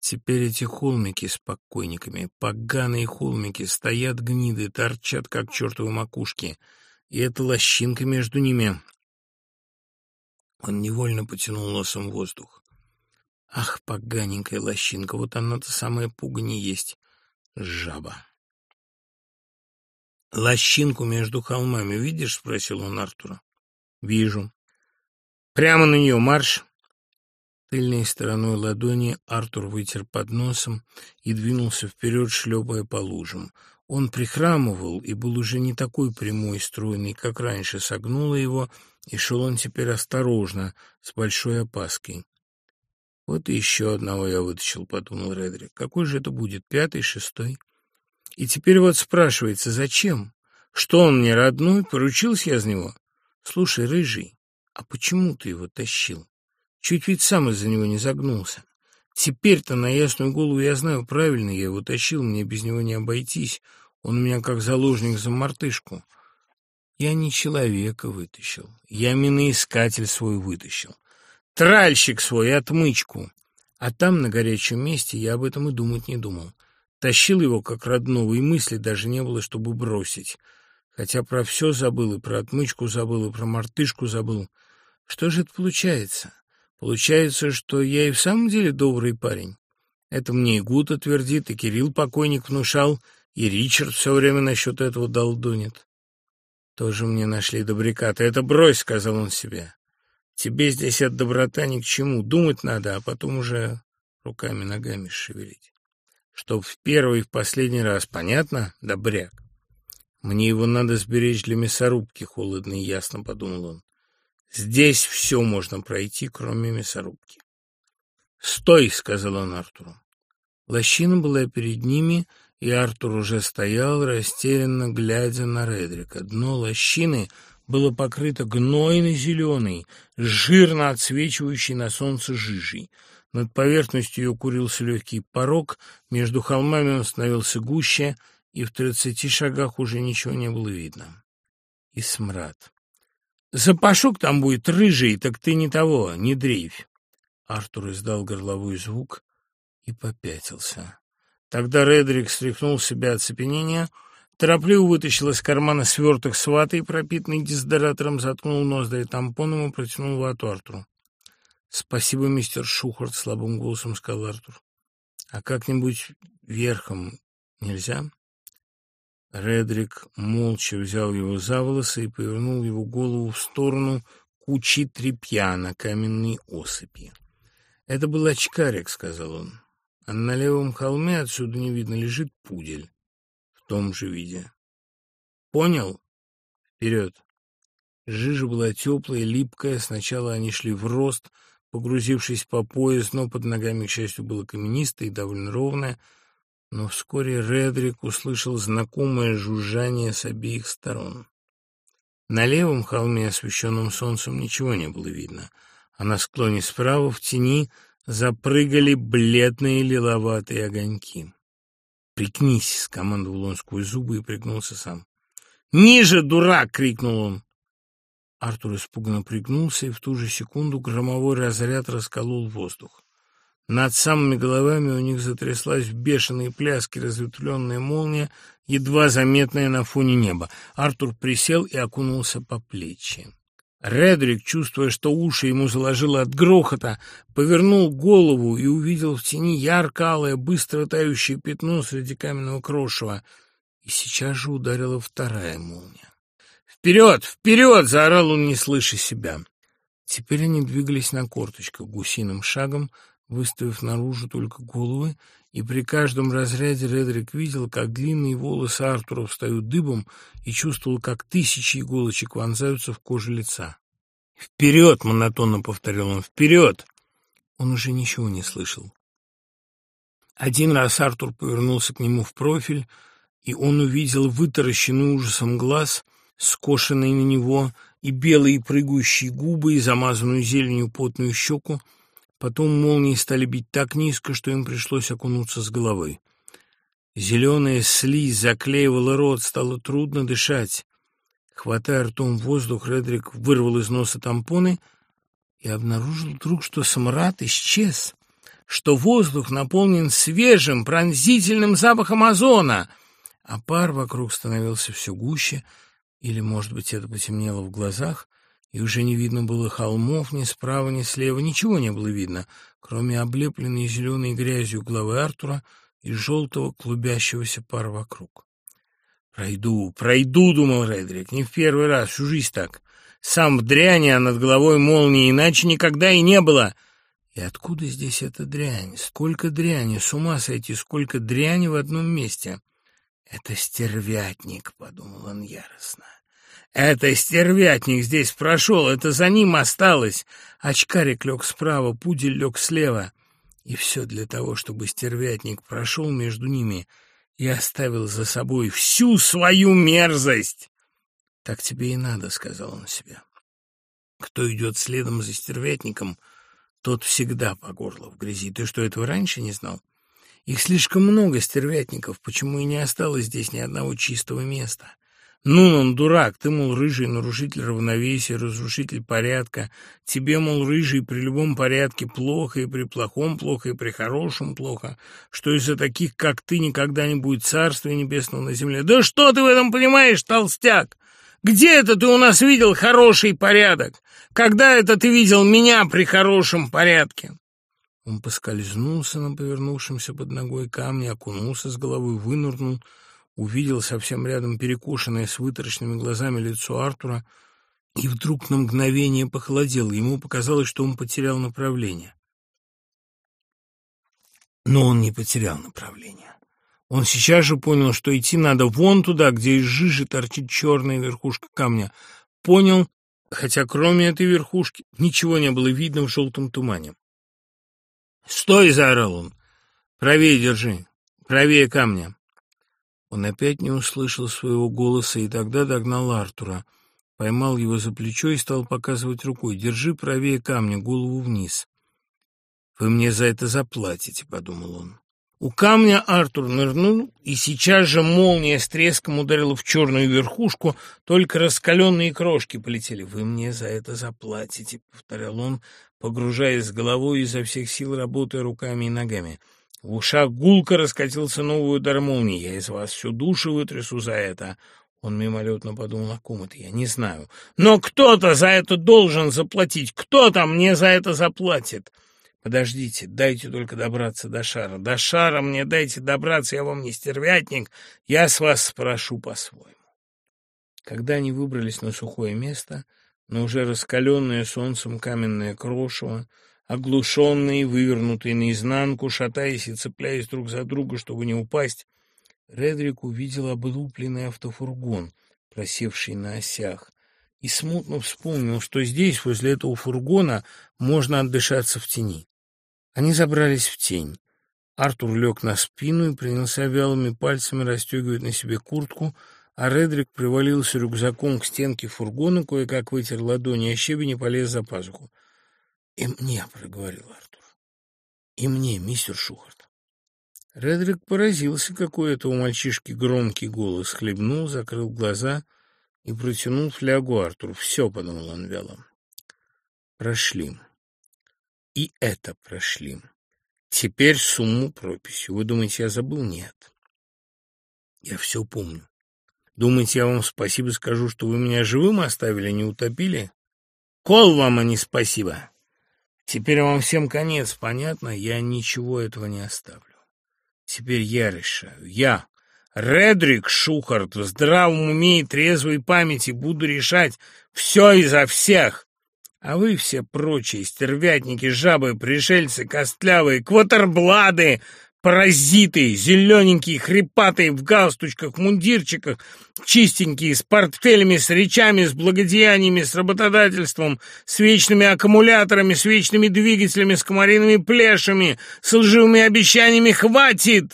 Теперь эти холмики с покойниками, поганые холмики, стоят гниды, торчат, как чертовы макушки, и эта лощинка между ними. Он невольно потянул носом воздух. Ах, поганенькая лощинка, вот она-то самая пугани есть. Жаба. «Лощинку между холмами видишь?» — спросил он Артура. «Вижу. Прямо на нее марш!» Тыльной стороной ладони Артур вытер под носом и двинулся вперед, шлепая по лужам. Он прихрамывал и был уже не такой прямой и стройный, как раньше, согнуло его, и шел он теперь осторожно, с большой опаской. «Вот и еще одного я вытащил», — подумал Редрик. «Какой же это будет, пятый, шестой?» И теперь вот спрашивается, зачем? Что он мне родной? Поручился я за него? Слушай, рыжий, а почему ты его тащил? Чуть ведь сам из-за него не загнулся. Теперь-то на ясную голову я знаю, правильно я его тащил, мне без него не обойтись. Он у меня как заложник за мартышку. Я не человека вытащил, я миноискатель свой вытащил. Тральщик свой, отмычку. А там, на горячем месте, я об этом и думать не думал. Тащил его как родного, и мысли даже не было, чтобы бросить. Хотя про все забыл, и про отмычку забыл, и про мартышку забыл. Что же это получается? Получается, что я и в самом деле добрый парень. Это мне и Гута твердит, и Кирилл покойник внушал, и Ричард все время насчет этого долдонит. Тоже мне нашли добряка. Ты это брось, — сказал он себе. Тебе здесь от доброта ни к чему. Думать надо, а потом уже руками-ногами шевелить чтоб в первый и в последний раз, понятно, добряк? Мне его надо сберечь для мясорубки, холодно и ясно подумал он. Здесь все можно пройти, кроме мясорубки. «Стой!» — сказал он Артуру. Лощина была перед ними, и Артур уже стоял, растерянно глядя на Редрика. Дно лощины было покрыто гнойно-зеленой, жирно отсвечивающей на солнце жижей. Над поверхностью ее курился легкий порог, между холмами он становился гуще, и в тридцати шагах уже ничего не было видно. И смрад. «Запашок там будет рыжий, так ты не того, не дрейфь!» Артур издал горловой звук и попятился. Тогда Редрик стряхнул себя оцепенения, торопливо вытащил из кармана сверток с ватой, пропитанный дезодоратором, заткнул ноздри тампоном и протянул вату Артуру. «Спасибо, мистер Шухарт», — слабым голосом сказал Артур. «А как-нибудь верхом нельзя?» Редрик молча взял его за волосы и повернул его голову в сторону кучи тряпья на каменной осыпи. «Это был очкарик», — сказал он. «А на левом холме отсюда не видно лежит пудель в том же виде. Понял? Вперед!» Жижа была теплая, липкая. Сначала они шли в рост — погрузившись по пояс, но под ногами, к счастью, было каменисто и довольно ровное, но вскоре Редрик услышал знакомое жужжание с обеих сторон. На левом холме, освещенном солнцем, ничего не было видно, а на склоне справа в тени запрыгали бледные лиловатые огоньки. «Прикнись!» — скомандовал он сквозь зубы и пригнулся сам. «Ниже, дурак!» — крикнул он. Артур испуганно пригнулся, и в ту же секунду громовой разряд расколол воздух. Над самыми головами у них затряслась в бешеные пляски разветвленная молния, едва заметная на фоне неба. Артур присел и окунулся по плечи. Редрик, чувствуя, что уши ему заложило от грохота, повернул голову и увидел в тени ярко-алое, быстро тающее пятно среди каменного крошева. И сейчас же ударила вторая молния. «Вперед! Вперед!» — заорал он, не слыша себя. Теперь они двигались на корточках гусиным шагом, выставив наружу только головы, и при каждом разряде Редрик видел, как длинные волосы Артура встают дыбом и чувствовал, как тысячи иголочек вонзаются в кожу лица. «Вперед!» — монотонно повторил он. «Вперед!» Он уже ничего не слышал. Один раз Артур повернулся к нему в профиль, и он увидел вытаращенный ужасом глаз — скошенные на него, и белые прыгающие губы, и замазанную зеленью потную щеку. Потом молнии стали бить так низко, что им пришлось окунуться с головой. Зеленая слизь заклеивала рот, стало трудно дышать. Хватая ртом воздух, Редрик вырвал из носа тампоны и обнаружил вдруг, что смрад исчез, что воздух наполнен свежим, пронзительным запахом озона, а пар вокруг становился все гуще — или, может быть, это потемнело в глазах, и уже не видно было холмов ни справа, ни слева, ничего не было видно, кроме облепленной зеленой грязью головы Артура и желтого клубящегося пара вокруг. «Пройду, пройду», — думал Редрик, — «не в первый раз, всю жизнь так. Сам в дряни, а над головой молнии, иначе никогда и не было». И откуда здесь эта дрянь? Сколько дряни, с ума сойти, сколько дряни в одном месте. Это стервятник, — подумал он яростно. Это стервятник здесь прошел, это за ним осталось. Очкарик лег справа, пудель лег слева. И все для того, чтобы стервятник прошел между ними и оставил за собой всю свою мерзость. «Так тебе и надо», — сказал он себе. «Кто идет следом за стервятником, тот всегда по горло в грязи. Ты что, этого раньше не знал? Их слишком много, стервятников, почему и не осталось здесь ни одного чистого места?» Ну, он дурак, ты, мол, рыжий нарушитель равновесия, разрушитель порядка. Тебе, мол, рыжий при любом порядке плохо, и при плохом плохо, и при хорошем плохо. Что из-за таких, как ты, никогда не будет царствия небесного на земле. Да что ты в этом понимаешь, толстяк? Где это ты у нас видел хороший порядок? Когда это ты видел меня при хорошем порядке?» Он поскользнулся на повернувшемся под ногой камне, окунулся с головой, вынырнул — увидел совсем рядом перекошенное с вытаращенными глазами лицо Артура и вдруг на мгновение похолодел. Ему показалось, что он потерял направление. Но он не потерял направление. Он сейчас же понял, что идти надо вон туда, где из жижи торчит черная верхушка камня. Понял, хотя кроме этой верхушки ничего не было видно в желтом тумане. «Стой!» — заорал он. «Правее держи, правее камня». Он опять не услышал своего голоса и тогда догнал Артура. Поймал его за плечо и стал показывать рукой. «Держи правее камня, голову вниз». «Вы мне за это заплатите», — подумал он. У камня Артур нырнул, и сейчас же молния с треском ударила в черную верхушку, только раскаленные крошки полетели. «Вы мне за это заплатите», — повторял он, погружаясь с головой изо всех сил, работая руками и ногами. В ушах гулко раскатился новый удар молнии. Я из вас всю душу вытрясу за это. Он мимолетно подумал, о ком это, я не знаю. Но кто-то за это должен заплатить. Кто-то мне за это заплатит. Подождите, дайте только добраться до шара. До шара мне дайте добраться, я вам не стервятник. Я с вас спрошу по-своему. Когда они выбрались на сухое место, на уже раскаленное солнцем каменное крошево, оглушенные, вывернутые наизнанку, шатаясь и цепляясь друг за друга, чтобы не упасть, Редрик увидел облупленный автофургон, просевший на осях, и смутно вспомнил, что здесь, возле этого фургона, можно отдышаться в тени. Они забрались в тень. Артур лег на спину и принялся вялыми пальцами расстегивать на себе куртку, а Редрик привалился рюкзаком к стенке фургона, кое-как вытер ладони, а щебень и полез за пазуху. «И мне», — проговорил Артур. «И мне, мистер Шухарт». Редрик поразился, какой это у мальчишки громкий голос, хлебнул, закрыл глаза и протянул флягу Артуру. «Все», — подумал он вяло. «Прошли. И это прошли. Теперь сумму прописью. Вы думаете, я забыл? Нет. Я все помню. Думаете, я вам спасибо скажу, что вы меня живым оставили, не утопили? Кол вам, а не спасибо!» Теперь вам всем конец, понятно? Я ничего этого не оставлю. Теперь я решаю. Я, Редрик Шухарт, в здравом уме и трезвой памяти буду решать все изо всех. А вы все прочие стервятники, жабы, пришельцы, костлявые, квотерблады, Паразиты, зелененькие, хрипатые, в галстучках, в мундирчиках, чистенькие, с портфелями, с речами, с благодеяниями, с работодательством, с вечными аккумуляторами, с вечными двигателями, с комариными плешами, с лживыми обещаниями «хватит!»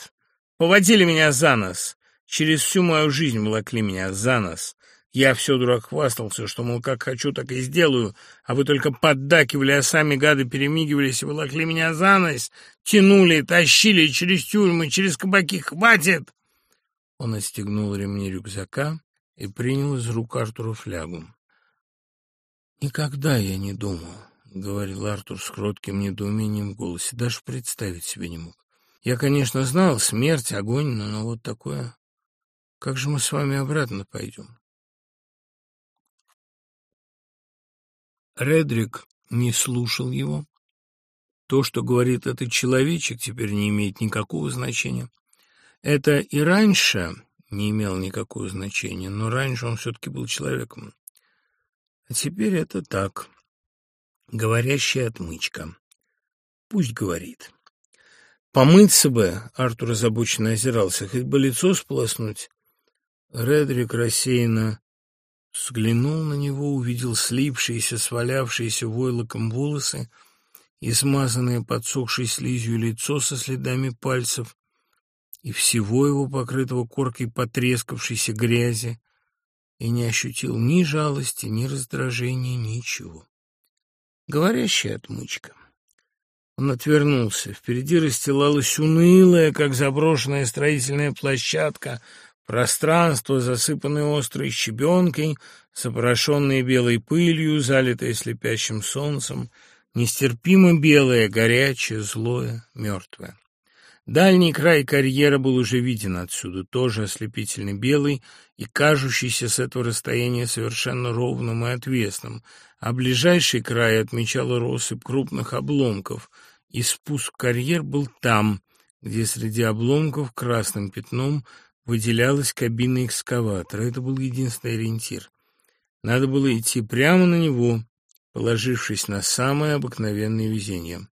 Поводили меня за нос. Через всю мою жизнь волокли меня за нос. Я все, дурак, хвастался, что, мол, как хочу, так и сделаю, а вы только поддакивали, а сами гады перемигивались и волокли меня за нос, тянули, тащили через тюрьмы, через кабаки. Хватит!» Он отстегнул ремни рюкзака и принял из рук Артура флягу. «Никогда я не думал», — говорил Артур с кротким недоумением в голосе, — «даже представить себе не мог. Я, конечно, знал смерть, огонь, но, но вот такое... Как же мы с вами обратно пойдем?» Редрик не слушал его. То, что говорит этот человечек, теперь не имеет никакого значения. Это и раньше не имело никакого значения, но раньше он все-таки был человеком. А теперь это так, говорящая отмычка. пусть говорит. Помыться бы, Артур озабоченно озирался, хоть бы лицо сполоснуть. Редрик рассеянно взглянул на него, увидел слипшиеся, свалявшиеся войлоком волосы и смазанное подсохшей слизью лицо со следами пальцев, и всего его покрытого коркой потрескавшейся грязи, и не ощутил ни жалости, ни раздражения, ничего. Говорящая отмычка. Он отвернулся. Впереди расстилалась унылая, как заброшенная строительная площадка, пространство, засыпанное острой щебенкой, запорошенное белой пылью, залитое слепящим солнцем, нестерпимо белое, горячее, злое, мертвое. Дальний край карьера был уже виден отсюда, тоже ослепительно белый и кажущийся с этого расстояния совершенно ровным и отвесным, а ближайший край отмечала россыпь крупных обломков, и спуск в карьер был там, где среди обломков красным пятном выделялась кабина экскаватора. Это был единственный ориентир. Надо было идти прямо на него, положившись на самое обыкновенное везение.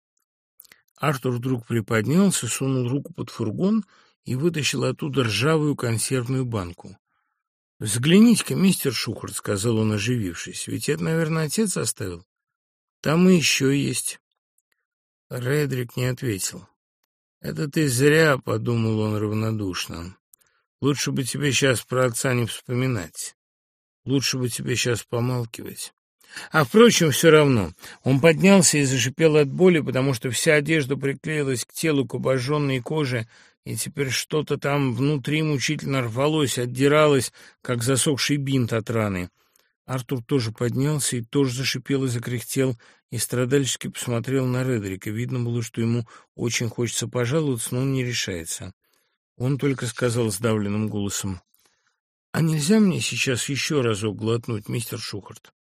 Артур вдруг приподнялся, сунул руку под фургон и вытащил оттуда ржавую консервную банку. «Взгляните-ка, мистер Шухарт», — сказал он, оживившись, — «ведь это, наверное, отец оставил. Там и еще есть». Редрик не ответил. «Это ты зря», — подумал он равнодушно. «Лучше бы тебе сейчас про отца не вспоминать. Лучше бы тебе сейчас помалкивать». А, впрочем, все равно. Он поднялся и зашипел от боли, потому что вся одежда приклеилась к телу, к обожженной коже, и теперь что-то там внутри мучительно рвалось, отдиралось, как засохший бинт от раны. Артур тоже поднялся и тоже зашипел и закряхтел, и страдальчески посмотрел на Редрика. Видно было, что ему очень хочется пожаловаться, но он не решается. Он только сказал сдавленным голосом, «А нельзя мне сейчас еще разок глотнуть, мистер Шухарт?»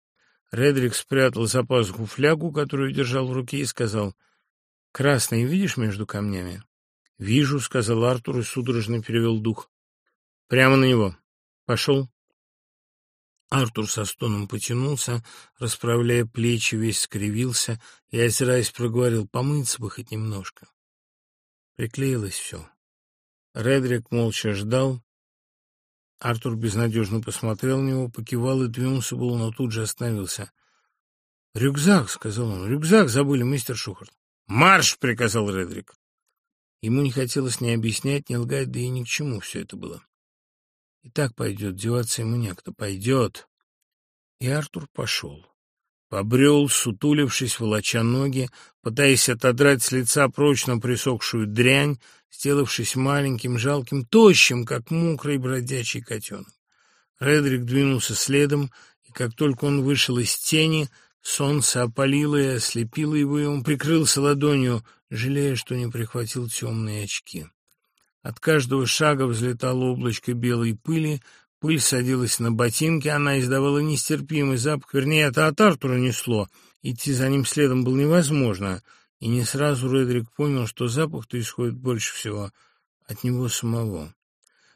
Редрик спрятал за пазуху флягу, которую держал в руке, и сказал, «Красный видишь между камнями?» «Вижу», — сказал Артур и судорожно перевел дух. «Прямо на него. Пошел». Артур со стоном потянулся, расправляя плечи, весь скривился и, озираясь, проговорил, «Помыться бы хоть немножко». Приклеилось все. Редрик молча ждал, Артур безнадежно посмотрел на него, покивал и двинулся было, но тут же остановился. «Рюкзак», — сказал он, — «рюкзак забыли, мистер Шухарт». «Марш!» — приказал Редрик. Ему не хотелось ни объяснять, ни лгать, да и ни к чему все это было. И так пойдет, деваться ему некто, пойдет. И Артур пошел. Побрел, сутулившись, волоча ноги, пытаясь отодрать с лица прочно присохшую дрянь, сделавшись маленьким, жалким, тощим, как мокрый бродячий котенок. Редрик двинулся следом, и как только он вышел из тени, солнце опалило и ослепило его, и он прикрылся ладонью, жалея, что не прихватил темные очки. От каждого шага взлетало облачко белой пыли, Пыль садилась на ботинки, она издавала нестерпимый запах, вернее, это от Артура несло. Идти за ним следом было невозможно, и не сразу Редрик понял, что запах-то исходит больше всего от него самого.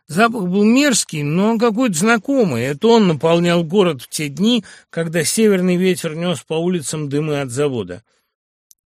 Запах был мерзкий, но какой-то знакомый. Это он наполнял город в те дни, когда северный ветер нес по улицам дымы от завода.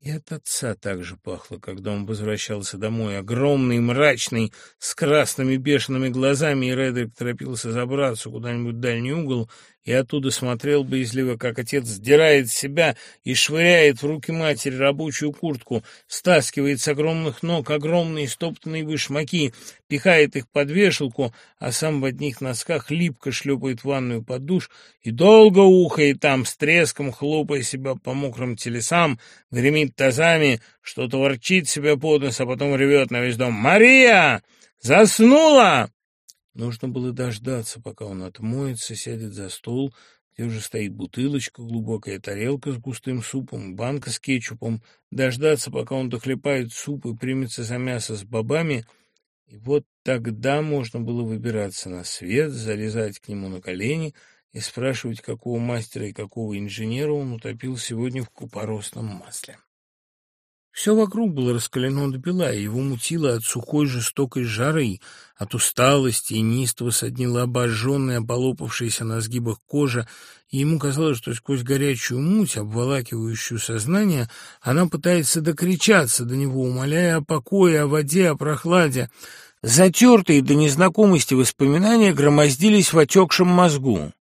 И от отца также пахло, когда он возвращался домой, огромный, мрачный, с красными бешеными глазами, и Редрик торопился забраться куда-нибудь в дальний угол и оттуда смотрел боязливо, как отец сдирает с себя и швыряет в руки матери рабочую куртку, стаскивает с огромных ног огромные стоптанные башмаки, пихает их под вешалку, а сам в одних носках липко шлепает в ванную под душ и долго ухает там, с треском хлопая себя по мокрым телесам, гремит тазами, что-то ворчит себе под нос, а потом ревет на весь дом «Мария! Заснула!» Нужно было дождаться, пока он отмоется, сядет за стол, где уже стоит бутылочка, глубокая тарелка с густым супом, банка с кетчупом, дождаться, пока он дохлепает суп и примется за мясо с бобами, и вот тогда можно было выбираться на свет, залезать к нему на колени и спрашивать, какого мастера и какого инженера он утопил сегодня в купоросном масле. Все вокруг было раскалено до бела, и его мутило от сухой жестокой жары, от усталости, и неистово соднила обожженная, полопавшаяся на сгибах кожа, и ему казалось, что сквозь горячую муть, обволакивающую сознание, она пытается докричаться до него, умоляя о покое, о воде, о прохладе. Затертые до незнакомости воспоминания громоздились в отекшем мозгу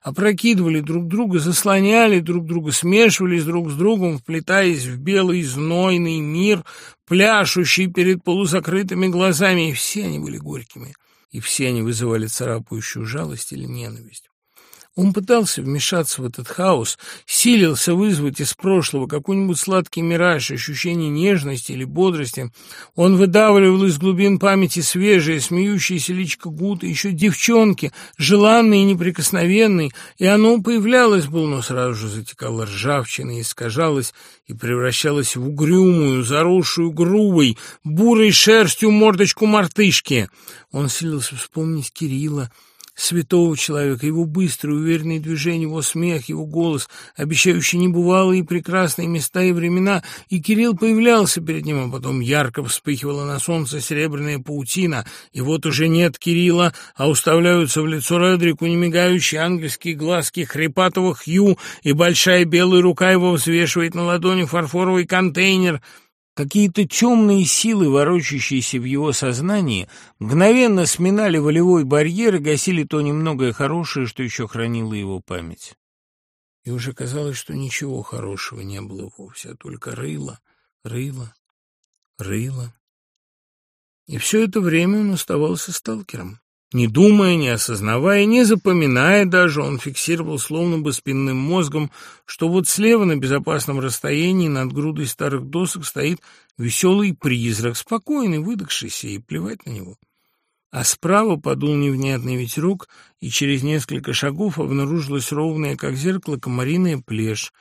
опрокидывали друг друга, заслоняли друг друга, смешивались друг с другом, вплетаясь в белый знойный мир, пляшущий перед полузакрытыми глазами, и все они были горькими, и все они вызывали царапающую жалость или ненависть. Он пытался вмешаться в этот хаос, силился вызвать из прошлого какой-нибудь сладкий мираж, ощущение нежности или бодрости. Он выдавливал из глубин памяти свежие, смеющиеся личко Гута, еще девчонки, желанные и неприкосновенные, и оно появлялось было, но сразу же затекало ржавчиной, искажалось и превращалось в угрюмую, заросшую грубой, бурой шерстью мордочку мартышки. Он силился вспомнить Кирилла, святого человека, его быстрые, уверенные движения, его смех, его голос, обещающий небывалые и прекрасные места и времена, и Кирилл появлялся перед ним, а потом ярко вспыхивала на солнце серебряная паутина, и вот уже нет Кирилла, а уставляются в лицо Редрику немигающие ангельские глазки хрипатого Хью, и большая белая рука его взвешивает на ладони фарфоровый контейнер — Какие-то темные силы, ворочащиеся в его сознании, мгновенно сминали волевой барьер и гасили то немногое хорошее, что еще хранило его память. И уже казалось, что ничего хорошего не было вовсе, а только рыло, рыло, рыло. И все это время он оставался сталкером. Не думая, не осознавая, не запоминая даже, он фиксировал словно бы спинным мозгом, что вот слева на безопасном расстоянии над грудой старых досок стоит веселый призрак, спокойный, выдохшийся, и плевать на него. А справа подул невнятный ветерок, и через несколько шагов обнаружилась ровная, как зеркало, комариная плешь,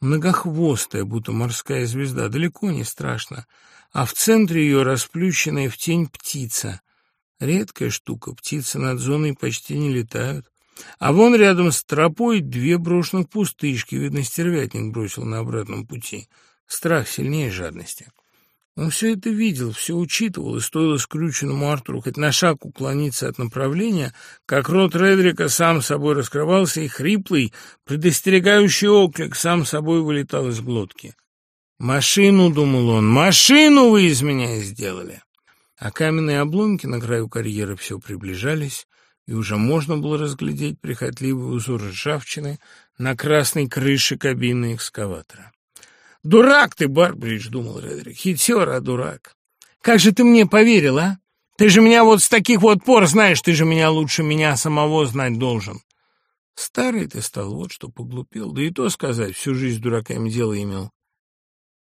многохвостая, будто морская звезда, далеко не страшно, а в центре ее расплющенная в тень птица — Редкая штука, птицы над зоной почти не летают. А вон рядом с тропой две брошенных пустышки, видно, стервятник бросил на обратном пути. Страх сильнее жадности. Он все это видел, все учитывал, и стоило скрюченному Артуру хоть на шаг уклониться от направления, как рот Редрика сам собой раскрывался, и хриплый, предостерегающий оклик сам собой вылетал из глотки. «Машину», — думал он, — «машину вы из меня сделали!» А каменные обломки на краю карьера все приближались, и уже можно было разглядеть прихотливый узор ржавчины на красной крыше кабины экскаватора. «Дурак ты, Барбридж!» — думал Редрик. «Хитер, а дурак! Как же ты мне поверил, а? Ты же меня вот с таких вот пор знаешь, ты же меня лучше меня самого знать должен!» Старый ты стал, вот что поглупел, да и то сказать, всю жизнь дураками дело имел.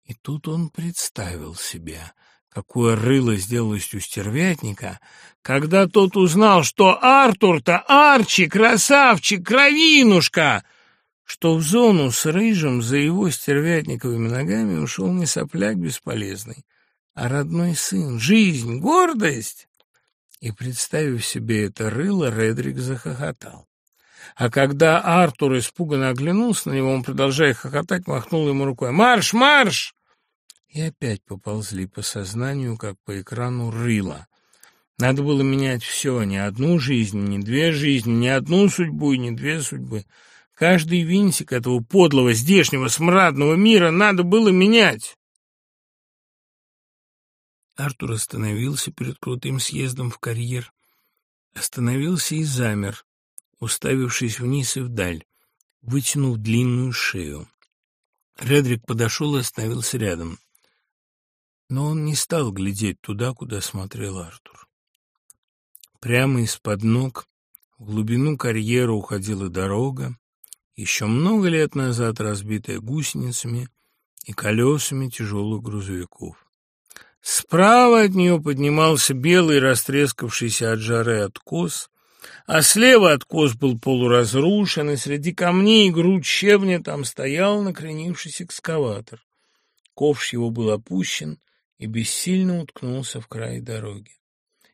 И тут он представил себя — какое рыло сделалось у стервятника, когда тот узнал, что Артур-то Арчи, красавчик, кровинушка, что в зону с рыжим за его стервятниковыми ногами ушел не сопляк бесполезный, а родной сын, жизнь, гордость. И, представив себе это рыло, Редрик захохотал. А когда Артур испуганно оглянулся на него, он, продолжая хохотать, махнул ему рукой. «Марш, марш!» И опять поползли по сознанию, как по экрану рыла. Надо было менять все, не одну жизнь, не две жизни, не одну судьбу и не две судьбы. Каждый винтик этого подлого, здешнего, смрадного мира надо было менять. Артур остановился перед крутым съездом в карьер. Остановился и замер, уставившись вниз и вдаль, вытянув длинную шею. Редрик подошел и остановился рядом. Но он не стал глядеть туда, куда смотрел Артур. Прямо из-под ног в глубину карьера уходила дорога, еще много лет назад разбитая гусеницами и колесами тяжелых грузовиков. Справа от нее поднимался белый, растрескавшийся от жары откос, а слева откос был полуразрушен, и среди камней и груд щебня там стоял накренившийся экскаватор. Ковш его был опущен, и бессильно уткнулся в край дороги.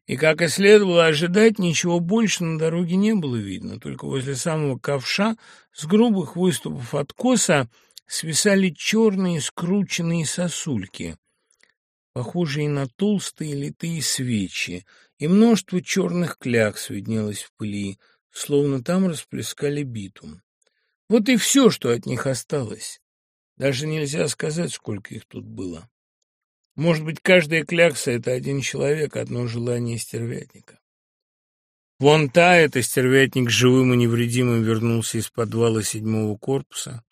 И, как и следовало ожидать, ничего больше на дороге не было видно, только возле самого ковша с грубых выступов откоса свисали черные скрученные сосульки, похожие на толстые литые свечи, и множество черных клякс виднелось в пыли, словно там расплескали битум. Вот и все, что от них осталось. Даже нельзя сказать, сколько их тут было. Может быть, каждая клякса — это один человек, одно желание стервятника. Вон та, это стервятник живым и невредимым вернулся из подвала седьмого корпуса.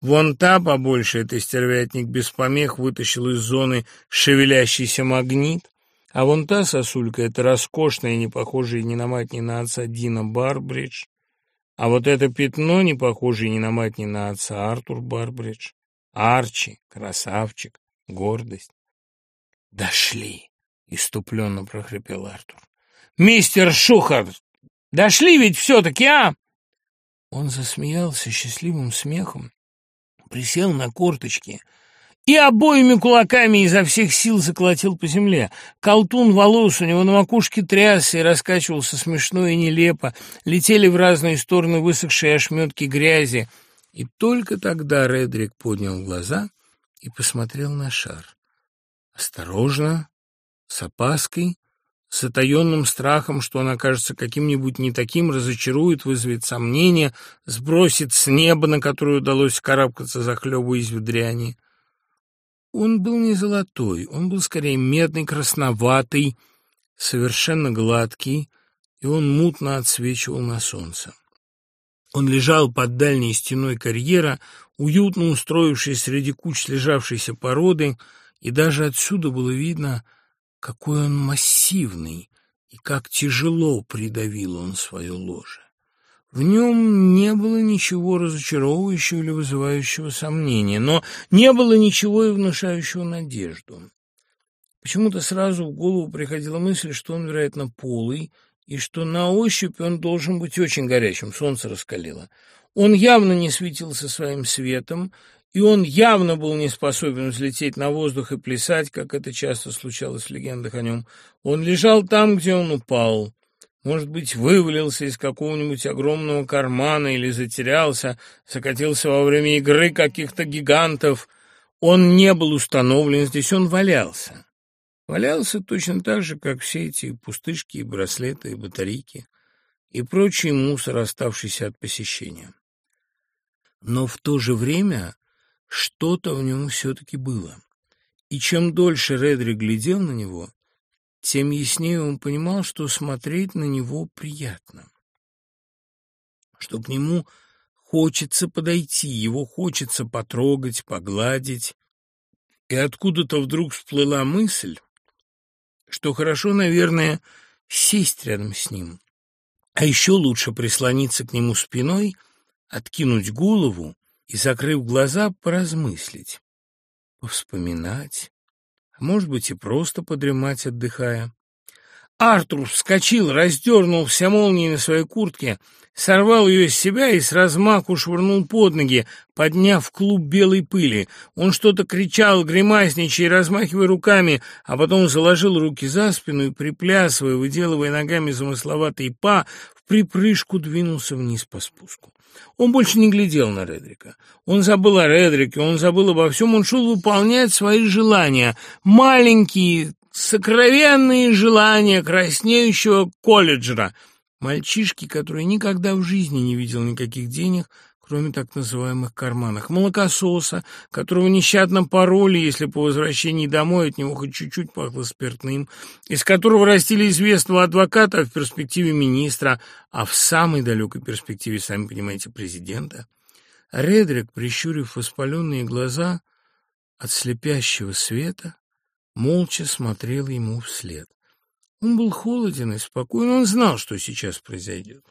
Вон та побольше, это стервятник без помех вытащил из зоны шевелящийся магнит. А вон та сосулька — это роскошная, не похожая ни на мать, ни на отца Дина Барбридж. А вот это пятно, не похожее ни на мать, ни на отца Артур Барбридж. Арчи, красавчик, гордость. «Дошли!» — иступленно прохрипел Артур. «Мистер Шухарт! Дошли ведь все-таки, а?» Он засмеялся счастливым смехом, присел на корточки — и обоими кулаками изо всех сил заколотил по земле. Колтун волос у него на макушке трясся и раскачивался смешно и нелепо, летели в разные стороны высохшие ошметки грязи. И только тогда Редрик поднял глаза и посмотрел на шар. Осторожно, с опаской, с затаенным страхом, что он окажется каким-нибудь не таким, разочарует, вызовет сомнения, сбросит с неба, на которое удалось карабкаться, захлебываясь в дряни. Он был не золотой, он был скорее медный, красноватый, совершенно гладкий, и он мутно отсвечивал на солнце. Он лежал под дальней стеной карьера, уютно устроившись среди куч лежавшейся породы, и даже отсюда было видно, какой он массивный и как тяжело придавил он свое ложе. В нем не было ничего разочаровывающего или вызывающего сомнения, но не было ничего и внушающего надежду. Почему-то сразу в голову приходила мысль, что он, вероятно, полый, и что на ощупь он должен быть очень горячим, солнце раскалило. Он явно не светился своим светом, и он явно был не способен взлететь на воздух и плясать, как это часто случалось в легендах о нем. Он лежал там, где он упал, может быть, вывалился из какого-нибудь огромного кармана или затерялся, закатился во время игры каких-то гигантов. Он не был установлен здесь, он валялся. Валялся точно так же, как все эти пустышки, и браслеты, и батарейки, и прочий мусор, оставшийся от посещения. Но в то же время что-то в нем все-таки было. И чем дольше Редри глядел на него, тем яснее он понимал, что смотреть на него приятно, что к нему хочется подойти, его хочется потрогать, погладить. И откуда-то вдруг всплыла мысль, что хорошо, наверное, сесть рядом с ним, а еще лучше прислониться к нему спиной, откинуть голову и, закрыв глаза, поразмыслить, повспоминать, может быть, и просто подремать, отдыхая. Артур вскочил, раздернул все молнии на своей куртке, сорвал ее с себя и с размаху швырнул под ноги, подняв клуб белой пыли. Он что-то кричал, гримасничая размахивая руками, а потом заложил руки за спину и, приплясывая, выделывая ногами замысловатый па, в припрыжку двинулся вниз по спуску. Он больше не глядел на Редрика. Он забыл о Редрике, он забыл обо всем, он шел выполнять свои желания. Маленькие, сокровенные желания краснеющего колледжера. Мальчишки, который никогда в жизни не видел никаких денег, кроме так называемых карманах, молокососа, которого нещадно пороли, если по возвращении домой от него хоть чуть-чуть пахло спиртным, из которого растили известного адвоката, в перспективе министра, а в самой далекой перспективе, сами понимаете, президента. Редрик, прищурив воспаленные глаза от слепящего света, молча смотрел ему вслед. Он был холоден и спокоен, он знал, что сейчас произойдет.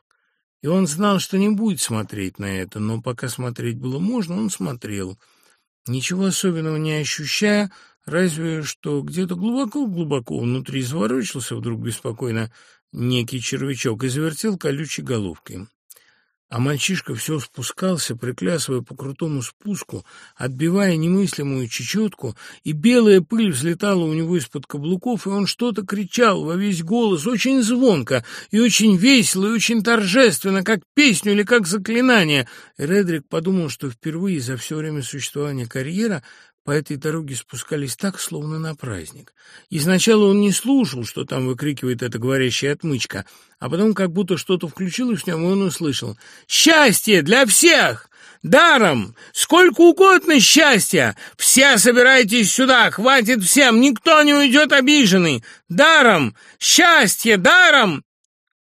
И он знал, что не будет смотреть на это, но пока смотреть было можно, он смотрел, ничего особенного не ощущая, разве что где-то глубоко-глубоко внутри заворочился вдруг беспокойно некий червячок и завертел колючей головкой. А мальчишка все спускался, приплясывая по крутому спуску, отбивая немыслимую чечетку, и белая пыль взлетала у него из-под каблуков, и он что-то кричал во весь голос, очень звонко, и очень весело, и очень торжественно, как песню или как заклинание. И Редрик подумал, что впервые за все время существования карьера по этой дороге спускались так, словно на праздник. И сначала он не слушал, что там выкрикивает эта говорящая отмычка, а потом как будто что-то включилось в нем, и он услышал «Счастье для всех! Даром! Сколько угодно счастья! Все собирайтесь сюда! Хватит всем! Никто не уйдет обиженный! Даром! Счастье! Даром!»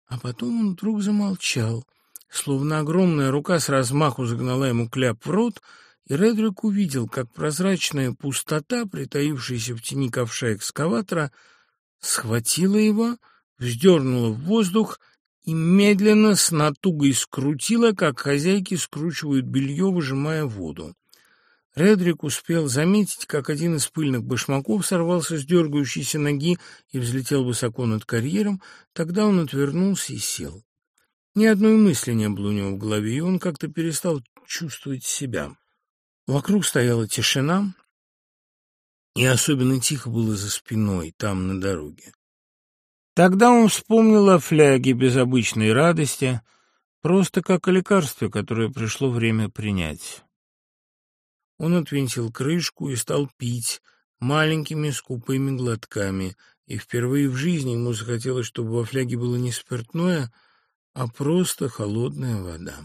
А потом он вдруг замолчал, словно огромная рука с размаху загнала ему кляп в рот — и Редрик увидел, как прозрачная пустота, притаившаяся в тени ковша экскаватора, схватила его, вздернула в воздух и медленно с натугой скрутила, как хозяйки скручивают белье, выжимая воду. Редрик успел заметить, как один из пыльных башмаков сорвался с дергающейся ноги и взлетел высоко над карьером, тогда он отвернулся и сел. Ни одной мысли не было у него в голове, и он как-то перестал чувствовать себя. Вокруг стояла тишина, и особенно тихо было за спиной, там, на дороге. Тогда он вспомнил о фляге без обычной радости, просто как о лекарстве, которое пришло время принять. Он отвинтил крышку и стал пить маленькими скупыми глотками, и впервые в жизни ему захотелось, чтобы во фляге было не спиртное, а просто холодная вода.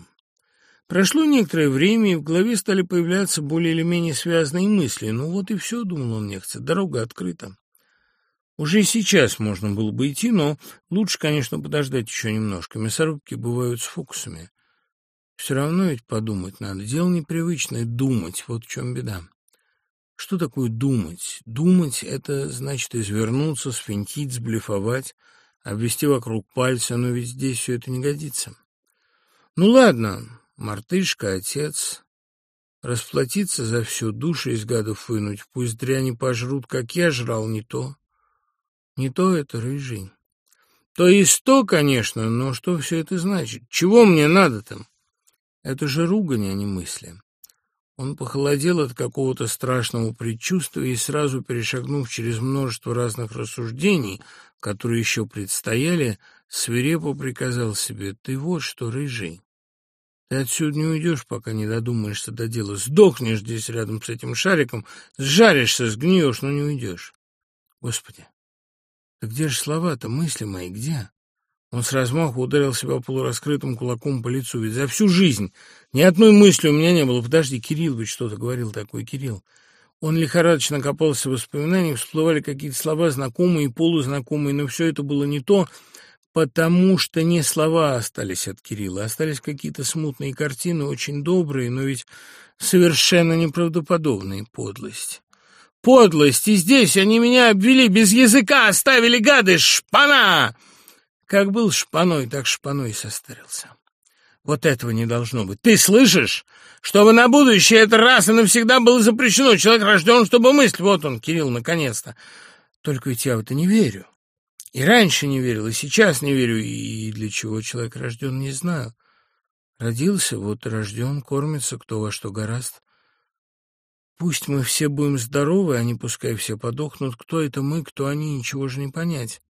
Прошло некоторое время, и в голове стали появляться более или менее связанные мысли. Ну вот и все, думал он нехотя, дорога открыта. Уже сейчас можно было бы идти, но лучше, конечно, подождать еще немножко. Мясорубки бывают с фокусами. Все равно ведь подумать надо. Дело непривычное — думать. Вот в чем беда. Что такое думать? Думать — это значит извернуться, сфинтить, сблефовать, обвести вокруг пальца, но ведь здесь все это не годится. Ну ладно, Мартышка, отец, расплатиться за всю душу из гадов вынуть, пусть дряни пожрут, как я жрал, не то. Не то это рыжий. То есть то, конечно, но что все это значит? Чего мне надо там? Это же ругань, а не мысли. Он похолодел от какого-то страшного предчувствия и сразу, перешагнув через множество разных рассуждений, которые еще предстояли, свирепо приказал себе, «Ты вот что, рыжий, ты отсюда не уйдешь, пока не додумаешься до дела. Сдохнешь здесь рядом с этим шариком, сжаришься, сгниешь, но не уйдешь. Господи, да где же слова-то, мысли мои, где? Он с размаху ударил себя полураскрытым кулаком по лицу. Ведь за всю жизнь ни одной мысли у меня не было. Подожди, Кирилл ведь что-то говорил такое, Кирилл. Он лихорадочно копался в воспоминаниях, всплывали какие-то слова, знакомые и полузнакомые, но все это было не то, потому что не слова остались от Кирилла, остались какие-то смутные картины, очень добрые, но ведь совершенно неправдоподобные подлость. Подлость! И здесь они меня обвели, без языка оставили гады! Шпана! Как был шпаной, так шпаной состарился. Вот этого не должно быть. Ты слышишь? Чтобы на будущее это раз и навсегда было запрещено. Человек рожден, чтобы мыслить. Вот он, Кирилл, наконец-то. Только ведь я в это не верю. И раньше не верил, и сейчас не верю, и для чего человек рожден, не знаю. Родился, вот рожден, кормится, кто во что гораст. Пусть мы все будем здоровы, а не пускай все подохнут. Кто это мы, кто они, ничего же не понять.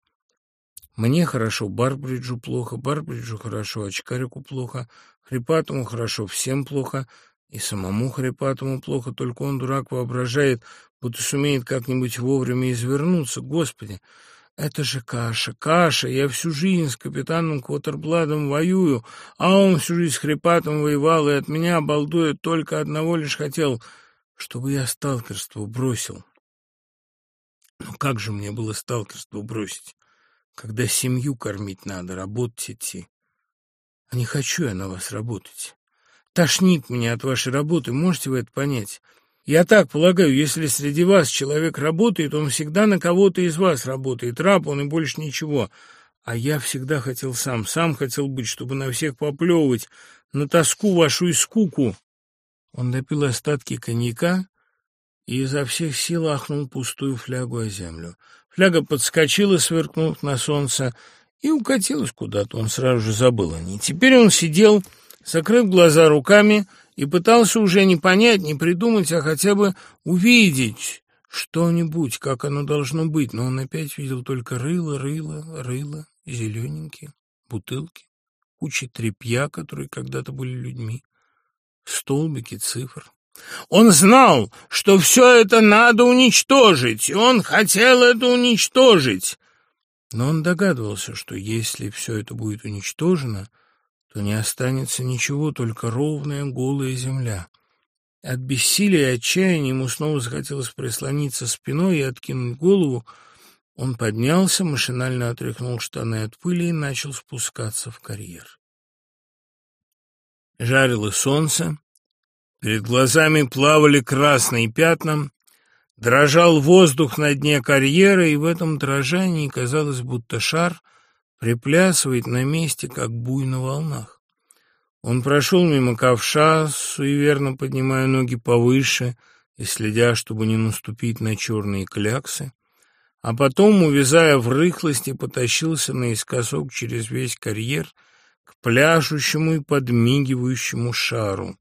Мне хорошо, Барбриджу плохо, Барбриджу хорошо, очкарику плохо, Хрипатому хорошо, всем плохо, и самому Хрипатому плохо, только он, дурак, воображает, будто сумеет как-нибудь вовремя извернуться. Господи, это же каша, каша. Я всю жизнь с капитаном Квотербладом воюю, а он всю жизнь с Хрипатом воевал, и от меня, балдуя, только одного лишь хотел, чтобы я сталкерство бросил. Но как же мне было сталкерство бросить, когда семью кормить надо, работать идти? А не хочу я на вас работать. Тошнит меня от вашей работы, можете вы это понять? Я так полагаю, если среди вас человек работает, он всегда на кого-то из вас работает. Раб он и больше ничего. А я всегда хотел сам, сам хотел быть, чтобы на всех поплевывать, на тоску вашу и скуку. Он допил остатки коньяка и изо всех сил ахнул пустую флягу о землю. Фляга подскочила, сверкнув на солнце, и укатилась куда-то. Он сразу же забыл о ней. Теперь он сидел закрыв глаза руками, и пытался уже не понять, не придумать, а хотя бы увидеть что-нибудь, как оно должно быть. Но он опять видел только рыло, рыло, рыло, зелененькие, бутылки, кучи тряпья, которые когда-то были людьми, столбики цифр. Он знал, что все это надо уничтожить, и он хотел это уничтожить. Но он догадывался, что если все это будет уничтожено, то не останется ничего, только ровная голая земля. От бессилия и отчаяния ему снова захотелось прислониться спиной и откинуть голову. Он поднялся, машинально отряхнул штаны от пыли и начал спускаться в карьер. Жарило солнце, перед глазами плавали красные пятна, дрожал воздух на дне карьера, и в этом дрожании казалось, будто шар — приплясывает на месте, как буй на волнах. Он прошел мимо ковша, суеверно поднимая ноги повыше и следя, чтобы не наступить на черные кляксы, а потом, увязая в рыхлости, потащился наискосок через весь карьер к пляшущему и подмигивающему шару.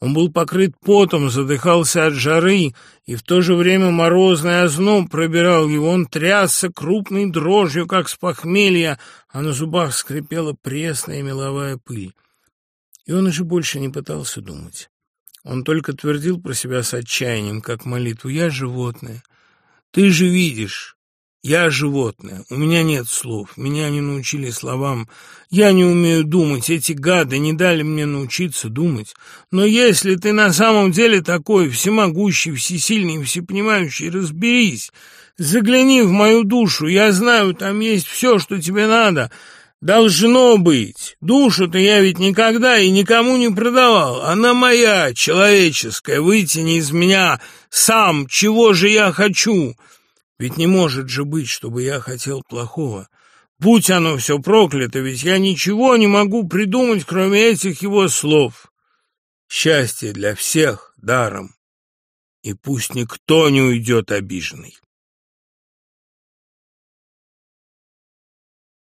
Он был покрыт потом, задыхался от жары, и в то же время морозный озноб пробирал его. Он трясся крупной дрожью, как с похмелья, а на зубах скрипела пресная меловая пыль. И он уже больше не пытался думать. Он только твердил про себя с отчаянием, как молитву, «Я животное. Ты же видишь, я животное, у меня нет слов, меня не научили словам, я не умею думать, эти гады не дали мне научиться думать. Но если ты на самом деле такой всемогущий, всесильный, всепонимающий, разберись, загляни в мою душу, я знаю, там есть все, что тебе надо». Должно быть. Душу-то я ведь никогда и никому не продавал. Она моя, человеческая. Вытяни из меня сам, чего же я хочу. Ведь не может же быть, чтобы я хотел плохого. Будь оно все проклято, ведь я ничего не могу придумать, кроме этих его слов. Счастье для всех даром, и пусть никто не уйдет обиженный.